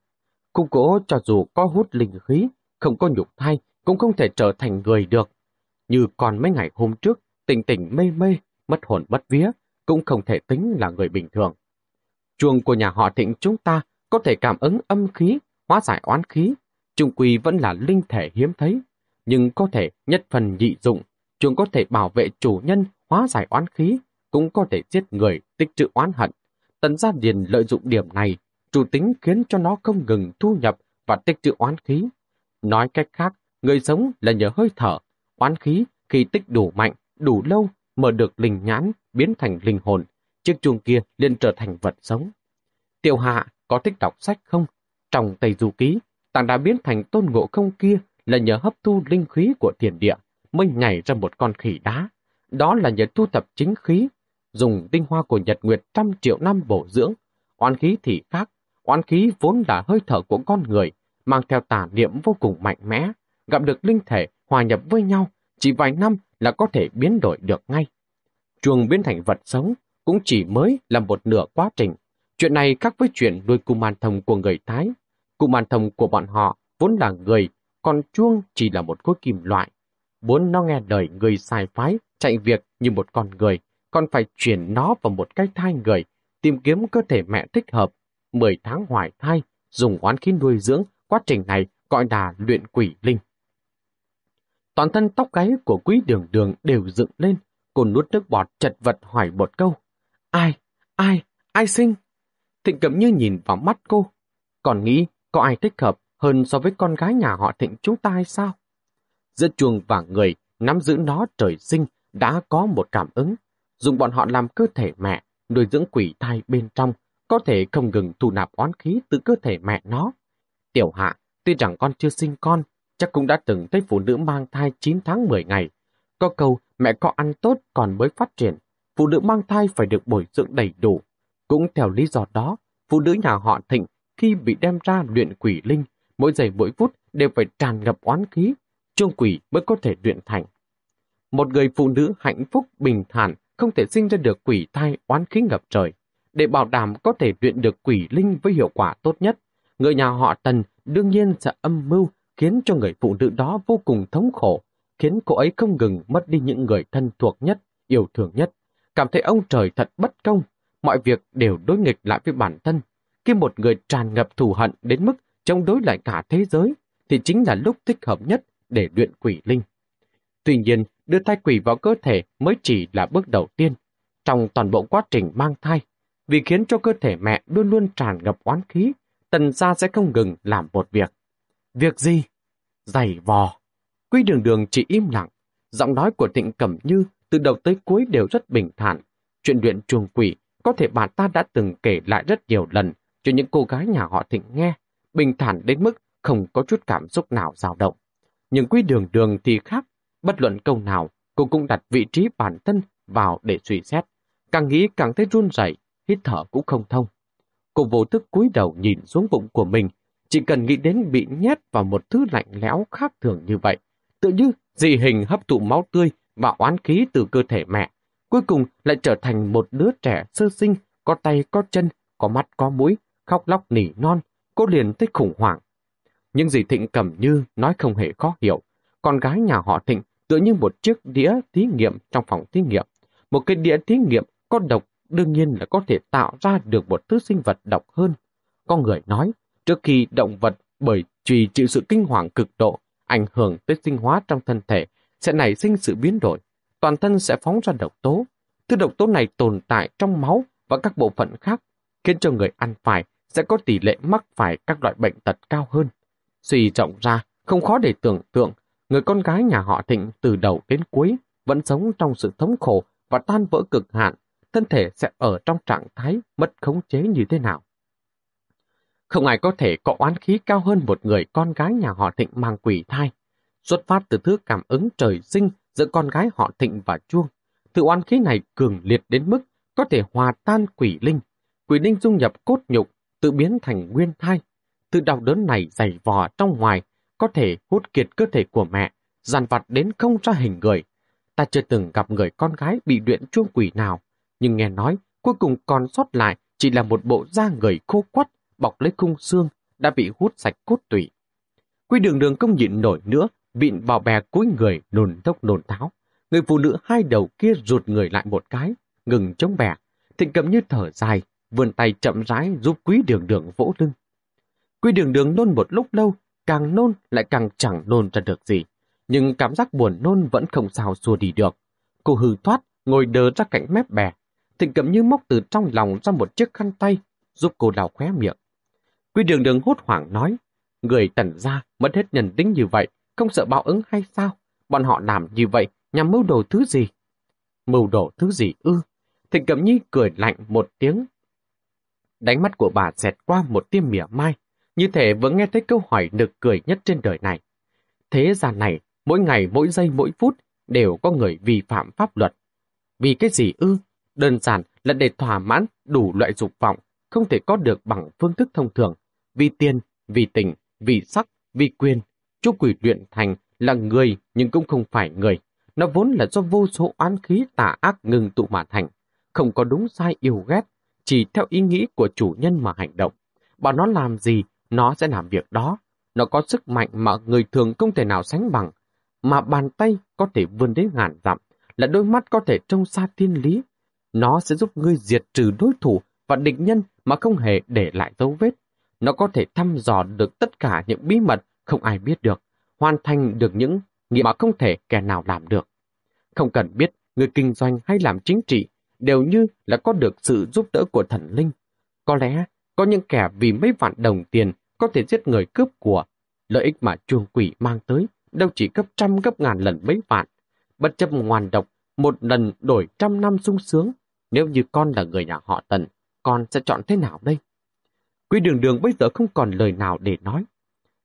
Cúc gỗ cho dù có hút linh khí, không có nhục thai, cũng không thể trở thành người được. Như còn mấy ngày hôm trước, tỉnh tỉnh mê mê, mất hồn mất vía, cũng không thể tính là người bình thường. Chuông của nhà họ thịnh chúng ta có thể cảm ứng âm khí, hóa giải oán khí, trung quy vẫn là linh thể hiếm thấy, nhưng có thể nhất phần nhị dụng, chuông có thể bảo vệ chủ nhân, hóa giải oán khí, cũng có thể giết người, tích trữ oán hận. Tần gia điền lợi dụng điểm này, chủ tính khiến cho nó không ngừng thu nhập và tích trữ oán khí. Nói cách khác, người sống là nhờ hơi thở, oán khí khi tích đủ mạnh, đủ lâu, mở được linh nhãn, biến thành linh hồn, chiếc chuông kia liền trở thành vật sống. Tiểu hạ có thích đọc sách không? Trong Tây Du Ký, tàng đã biến thành tôn ngộ không kia là nhờ hấp thu linh khí của thiền địa mới nhảy ra một con khỉ đá. Đó là nhờ thu thập chính khí, dùng tinh hoa của Nhật Nguyệt trăm triệu năm bổ dưỡng. Oán khí thì khác, oán khí vốn là hơi thở của con người, mang theo tà niệm vô cùng mạnh mẽ, gặp được linh thể hòa nhập với nhau, chỉ vài năm là có thể biến đổi được ngay. Chuồng biến thành vật sống cũng chỉ mới là một nửa quá trình. Chuyện này khác với chuyện nuôi cung man thông của người Thái. Cung man thông của bọn họ vốn là người, còn chuông chỉ là một khối kim loại. Muốn nó nghe lời người sai phái, chạy việc như một con người, còn phải chuyển nó vào một cái thai người, tìm kiếm cơ thể mẹ thích hợp. Mười tháng hoài thai, dùng oán khí nuôi dưỡng, quá trình này gọi là luyện quỷ linh. Toàn thân tóc gáy của quý đường đường đều dựng lên, cô nuốt nước bọt chật vật hỏi một câu. Ai? Ai? Ai sinh? Thịnh Cẩm Như nhìn vào mắt cô. Còn nghĩ có ai thích hợp hơn so với con gái nhà họ Thịnh chúng ta hay sao? Giữa chuồng và người nắm giữ nó trời sinh đã có một cảm ứng. Dùng bọn họ làm cơ thể mẹ, nuôi dưỡng quỷ thai bên trong, có thể không ngừng thu nạp oán khí từ cơ thể mẹ nó. Tiểu hạ, tuy rằng con chưa sinh con, chắc cũng đã từng thấy phụ nữ mang thai 9 tháng 10 ngày. Có câu mẹ có ăn tốt còn mới phát triển, phụ nữ mang thai phải được bồi dưỡng đầy đủ. Cũng theo lý do đó, phụ nữ nhà họ Thịnh khi bị đem ra luyện quỷ linh, mỗi giây mỗi phút đều phải tràn ngập oán khí, chuông quỷ mới có thể luyện thành. Một người phụ nữ hạnh phúc, bình thản, không thể sinh ra được quỷ thai oán khí ngập trời. Để bảo đảm có thể luyện được quỷ linh với hiệu quả tốt nhất, người nhà họ Tần đương nhiên sẽ âm mưu khiến cho người phụ nữ đó vô cùng thống khổ, khiến cô ấy không ngừng mất đi những người thân thuộc nhất, yêu thương nhất, cảm thấy ông trời thật bất công, mọi việc đều đối nghịch lại với bản thân. Khi một người tràn ngập thù hận đến mức chống đối lại cả thế giới, thì chính là lúc thích hợp nhất để luyện quỷ linh. Tuy nhiên, đưa thai quỷ vào cơ thể mới chỉ là bước đầu tiên. Trong toàn bộ quá trình mang thai, vì khiến cho cơ thể mẹ luôn luôn tràn ngập oán khí, tần gia sẽ không ngừng làm một việc. Việc gì? Giày vò. Quy đường đường chỉ im lặng. Giọng nói của Thịnh Cẩm Như từ đầu tới cuối đều rất bình thản. Chuyện luyện chuồng quỷ có thể bà ta đã từng kể lại rất nhiều lần cho những cô gái nhà họ Thịnh nghe. Bình thản đến mức không có chút cảm xúc nào dao động. Nhưng quy đường đường thì khác. Bất luận câu nào, cô cũng đặt vị trí bản thân vào để suy xét. Càng nghĩ càng thấy run rẩy, hít thở cũng không thông. Cô vô thức cúi đầu nhìn xuống bụng của mình, chỉ cần nghĩ đến bị nhét vào một thứ lạnh lẽo khác thường như vậy, tự như dị hình hấp thụ máu tươi và oán khí từ cơ thể mẹ, cuối cùng lại trở thành một đứa trẻ sơ sinh, có tay có chân, có mắt có mũi, khóc lóc nỉ non, cô liền thích khủng hoảng. Nhưng dì Thịnh cầm như nói không hề khó hiểu. Con gái nhà họ Thịnh tựa như một chiếc đĩa thí nghiệm trong phòng thí nghiệm. Một cái đĩa thí nghiệm có độc đương nhiên là có thể tạo ra được một thứ sinh vật độc hơn. Có người nói, trước khi động vật bởi vì chịu sự kinh hoàng cực độ, ảnh hưởng tới sinh hóa trong thân thể, sẽ nảy sinh sự biến đổi. Toàn thân sẽ phóng ra độc tố. Thứ độc tố này tồn tại trong máu và các bộ phận khác, khiến cho người ăn phải sẽ có tỷ lệ mắc phải các loại bệnh tật cao hơn. Suy rộng ra, không khó để tưởng tượng, người con gái nhà họ Thịnh từ đầu đến cuối vẫn sống trong sự thống khổ và tan vỡ cực hạn, thân thể sẽ ở trong trạng thái mất khống chế như thế nào. Không ai có thể có oán khí cao hơn một người con gái nhà họ Thịnh mang quỷ thai, xuất phát từ thứ cảm ứng trời sinh giữa con gái họ Thịnh và Chuông. Thứ oán khí này cường liệt đến mức có thể hòa tan quỷ linh. Quỷ linh dung nhập cốt nhục, tự biến thành nguyên thai. Thứ đau đớn này dày vò trong ngoài, có thể hút kiệt cơ thể của mẹ, dàn vặt đến không ra hình người. Ta chưa từng gặp người con gái bị luyện chuông quỷ nào, nhưng nghe nói cuối cùng còn sót lại chỉ là một bộ da người khô quắt, bọc lấy khung xương, đã bị hút sạch cốt tủy. Quy đường đường không nhịn nổi nữa, vịn vào bè cuối người nồn tốc nồn tháo. Người phụ nữ hai đầu kia rụt người lại một cái, ngừng chống bè. Thịnh cầm như thở dài, vươn tay chậm rãi giúp quý đường đường vỗ lưng. quy đường đường nôn một lúc lâu, càng nôn lại càng chẳng nôn ra được gì. Nhưng cảm giác buồn nôn vẫn không sao xua đi được. Cô hư thoát, ngồi đờ ra cạnh mép bè. Thịnh cầm như móc từ trong lòng ra một chiếc khăn tay, giúp cô đào khóe miệng. quy đường đường hốt hoảng nói, người tần ra mất hết nhân tính như vậy, không sợ báo ứng hay sao? Bọn họ làm như vậy nhằm mưu đồ thứ gì? Mưu đồ thứ gì ư? Thịnh Cẩm Nhi cười lạnh một tiếng. Đánh mắt của bà xẹt qua một tiêm mỉa mai, như thể vừa nghe thấy câu hỏi nực cười nhất trên đời này. Thế gian này, mỗi ngày, mỗi giây, mỗi phút đều có người vi phạm pháp luật. Vì cái gì ư? Đơn giản là để thỏa mãn đủ loại dục vọng, không thể có được bằng phương thức thông thường. Vì tiền, vì tình, vì sắc, vì quyền. Chú quỷ luyện thành là người nhưng cũng không phải người. Nó vốn là do vô số oán khí tà ác ngừng tụ mà thành. Không có đúng sai yêu ghét, chỉ theo ý nghĩ của chủ nhân mà hành động. Bảo nó làm gì, nó sẽ làm việc đó. Nó có sức mạnh mà người thường không thể nào sánh bằng. Mà bàn tay có thể vươn đến ngàn dặm, là đôi mắt có thể trông xa thiên lý. Nó sẽ giúp ngươi diệt trừ đối thủ và địch nhân mà không hề để lại dấu vết. Nó có thể thăm dò được tất cả những bí mật không ai biết được, hoàn thành được những nghĩa mà không thể kẻ nào làm được. Không cần biết người kinh doanh hay làm chính trị đều như là có được sự giúp đỡ của thần linh. Có lẽ có những kẻ vì mấy vạn đồng tiền có thể giết người cướp của. Lợi ích mà chuồng quỷ mang tới đâu chỉ gấp trăm gấp ngàn lần mấy vạn. Bất chấp ngoan độc, một lần đổi trăm năm sung sướng. Nếu như con là người nhà họ tần, con sẽ chọn thế nào đây? Quý đường đường bây giờ không còn lời nào để nói.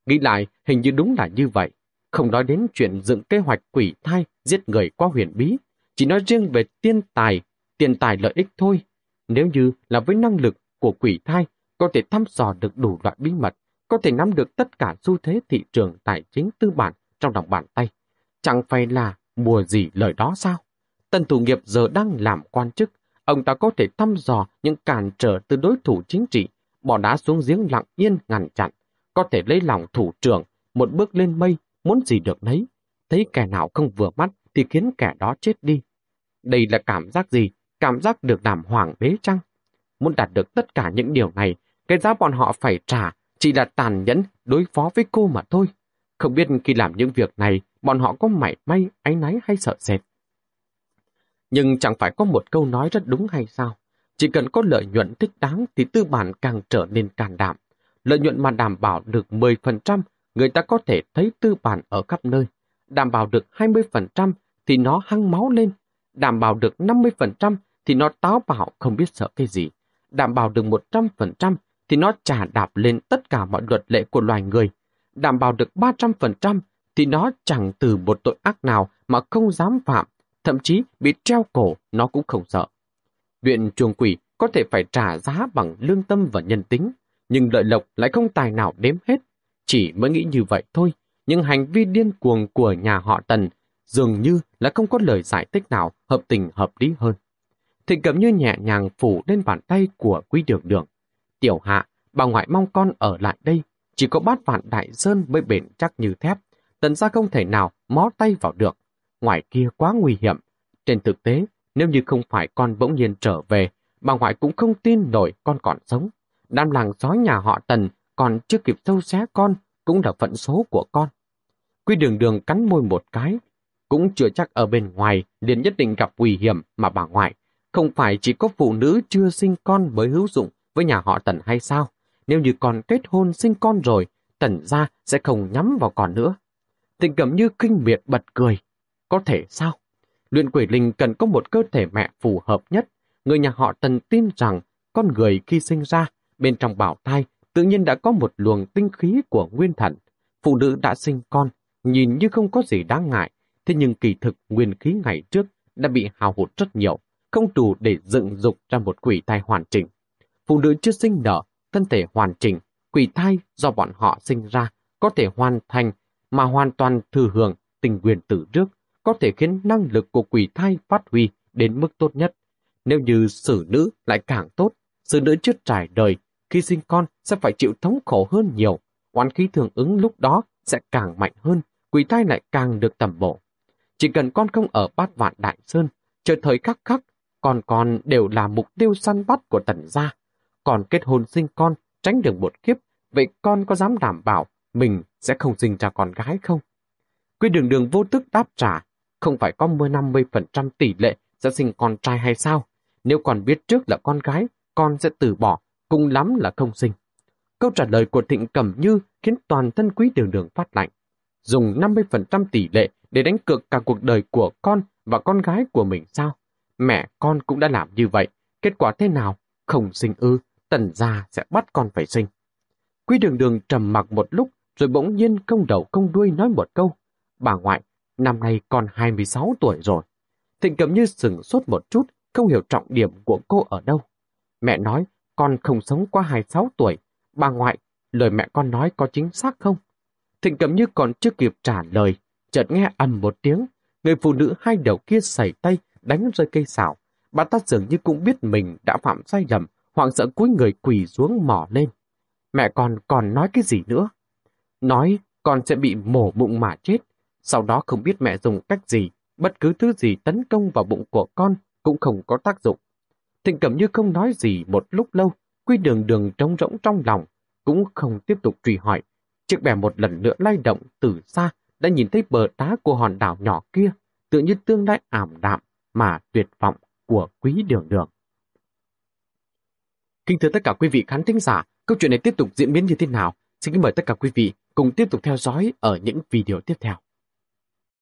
Nghĩ lại, hình như đúng là như vậy. Không nói đến chuyện dựng kế hoạch quỷ thai giết người qua huyền bí, chỉ nói riêng về tiên tài, tiền tài lợi ích thôi. Nếu như là với năng lực của quỷ thai, có thể thăm dò được đủ loại bí mật, có thể nắm được tất cả xu thế thị trường tài chính tư bản trong lòng bàn tay. Chẳng phải là mùa gì lời đó sao? Tân thủ nghiệp giờ đang làm quan chức, ông ta có thể thăm dò những cản trở từ đối thủ chính trị, bỏ đá xuống giếng lặng yên ngăn chặn, có thể lấy lòng thủ trưởng, một bước lên mây, muốn gì được nấy. Thấy kẻ nào không vừa mắt thì khiến kẻ đó chết đi. Đây là cảm giác gì? Cảm giác được làm hoàng đế chăng? Muốn đạt được tất cả những điều này, cái giá bọn họ phải trả chỉ là tàn nhẫn đối phó với cô mà thôi. Không biết khi làm những việc này, bọn họ có mảy may, áy náy hay sợ sệt. Nhưng chẳng phải có một câu nói rất đúng hay sao? Chỉ cần có lợi nhuận thích đáng thì tư bản càng trở nên càn đảm. Lợi nhuận mà đảm bảo được 10%, người ta có thể thấy tư bản ở khắp nơi. Đảm bảo được 20% thì nó hăng máu lên. Đảm bảo được 50% thì nó táo bạo không biết sợ cái gì. Đảm bảo được 100% thì nó trả đạp lên tất cả mọi luật lệ của loài người. Đảm bảo được 300% thì nó chẳng từ một tội ác nào mà không dám phạm, thậm chí bị treo cổ nó cũng không sợ. Viện chuồng quỷ có thể phải trả giá bằng lương tâm và nhân tính, nhưng lợi lộc lại không tài nào đếm hết. Chỉ mới nghĩ như vậy thôi, nhưng hành vi điên cuồng của nhà họ Tần dường như là không có lời giải thích nào hợp tình hợp lý hơn. Thịnh Cẩm Như nhẹ nhàng phủ lên bàn tay của quý đường đường. Tiểu hạ, bà ngoại mong con ở lại đây, chỉ có bát vạn đại sơn mới bền chắc như thép, tần ra không thể nào mó tay vào được. Ngoài kia quá nguy hiểm. Trên thực tế, nếu như không phải con bỗng nhiên trở về, bà ngoại cũng không tin nổi con còn sống. Đám làng sói nhà họ tần còn chưa kịp sâu xé con, cũng là phận số của con. Quy đường đường cắn môi một cái, cũng chưa chắc ở bên ngoài liền nhất định gặp nguy hiểm mà bà ngoại. Không phải chỉ có phụ nữ chưa sinh con mới hữu dụng với nhà họ tần hay sao? Nếu như còn kết hôn sinh con rồi, tần gia sẽ không nhắm vào con nữa. Tình cảm như kinh miệt bật cười. Có thể sao? Luyện quỷ linh cần có một cơ thể mẹ phù hợp nhất. Người nhà họ tần tin rằng con người khi sinh ra, bên trong bảo thai, tự nhiên đã có một luồng tinh khí của nguyên thần. Phụ nữ đã sinh con, nhìn như không có gì đáng ngại, thế nhưng kỳ thực nguyên khí ngày trước đã bị hao hụt rất nhiều, không đủ để dựng dục ra một quỷ thai hoàn chỉnh. Phụ nữ chưa sinh nở, thân thể hoàn chỉnh, quỷ thai do bọn họ sinh ra có thể hoàn thành mà hoàn toàn thừa hưởng tình quyền tử trước, có thể khiến năng lực của quỷ thai phát huy đến mức tốt nhất. Nếu như xử nữ lại càng tốt, xử nữ chưa trải đời, khi sinh con sẽ phải chịu thống khổ hơn nhiều, oán khí thường ứng lúc đó sẽ càng mạnh hơn, quỷ thai lại càng được tầm bổ. Chỉ cần con không ở bát vạn đại sơn, chờ thời khắc khắc, con con đều là mục tiêu săn bắt của tần gia. Còn kết hôn sinh con, tránh được một kiếp, vậy con có dám đảm bảo mình sẽ không sinh ra con gái không? Quy đường đường vô tức đáp trả, không phải có 50% tỷ lệ sẽ sinh con trai hay sao? Nếu còn biết trước là con gái, con sẽ từ bỏ, cùng lắm là không sinh. Câu trả lời của Thịnh Cẩm Như khiến toàn thân quý đường đường phát lạnh. Dùng 50% tỷ lệ để đánh cược cả cuộc đời của con và con gái của mình sao? Mẹ con cũng đã làm như vậy. Kết quả thế nào? Không sinh ư, tần gia sẽ bắt con phải sinh. Quý đường đường trầm mặc một lúc, rồi bỗng nhiên không đầu không đuôi nói một câu. Bà ngoại, năm nay còn 26 tuổi rồi. Thịnh cầm như sừng sốt một chút, không hiểu trọng điểm của cô ở đâu. Mẹ nói, con không sống qua 26 tuổi. Bà ngoại, lời mẹ con nói có chính xác không? Thịnh cầm như còn chưa kịp trả lời, chợt nghe ầm một tiếng, người phụ nữ hai đầu kia sẩy tay đánh rơi cây xảo. Bà ta dường như cũng biết mình đã phạm sai lầm, hoảng sợ cúi người quỳ xuống mỏ lên. Mẹ con còn nói cái gì nữa? Nói con sẽ bị mổ bụng mà chết. Sau đó không biết mẹ dùng cách gì, bất cứ thứ gì tấn công vào bụng của con cũng không có tác dụng. Thịnh Cẩm Như không nói gì một lúc lâu, quy đường đường trống rỗng trong lòng, cũng không tiếp tục truy hỏi. Chiếc bè một lần nữa lay động từ xa, đã nhìn thấy bờ đá của hòn đảo nhỏ kia, tự như tương lai ảm đạm mà tuyệt vọng của quý đường đường. Kính thưa tất cả quý vị khán thính giả, câu chuyện này tiếp tục diễn biến như thế nào? Xin kính mời tất cả quý vị cùng tiếp tục theo dõi ở những video tiếp theo.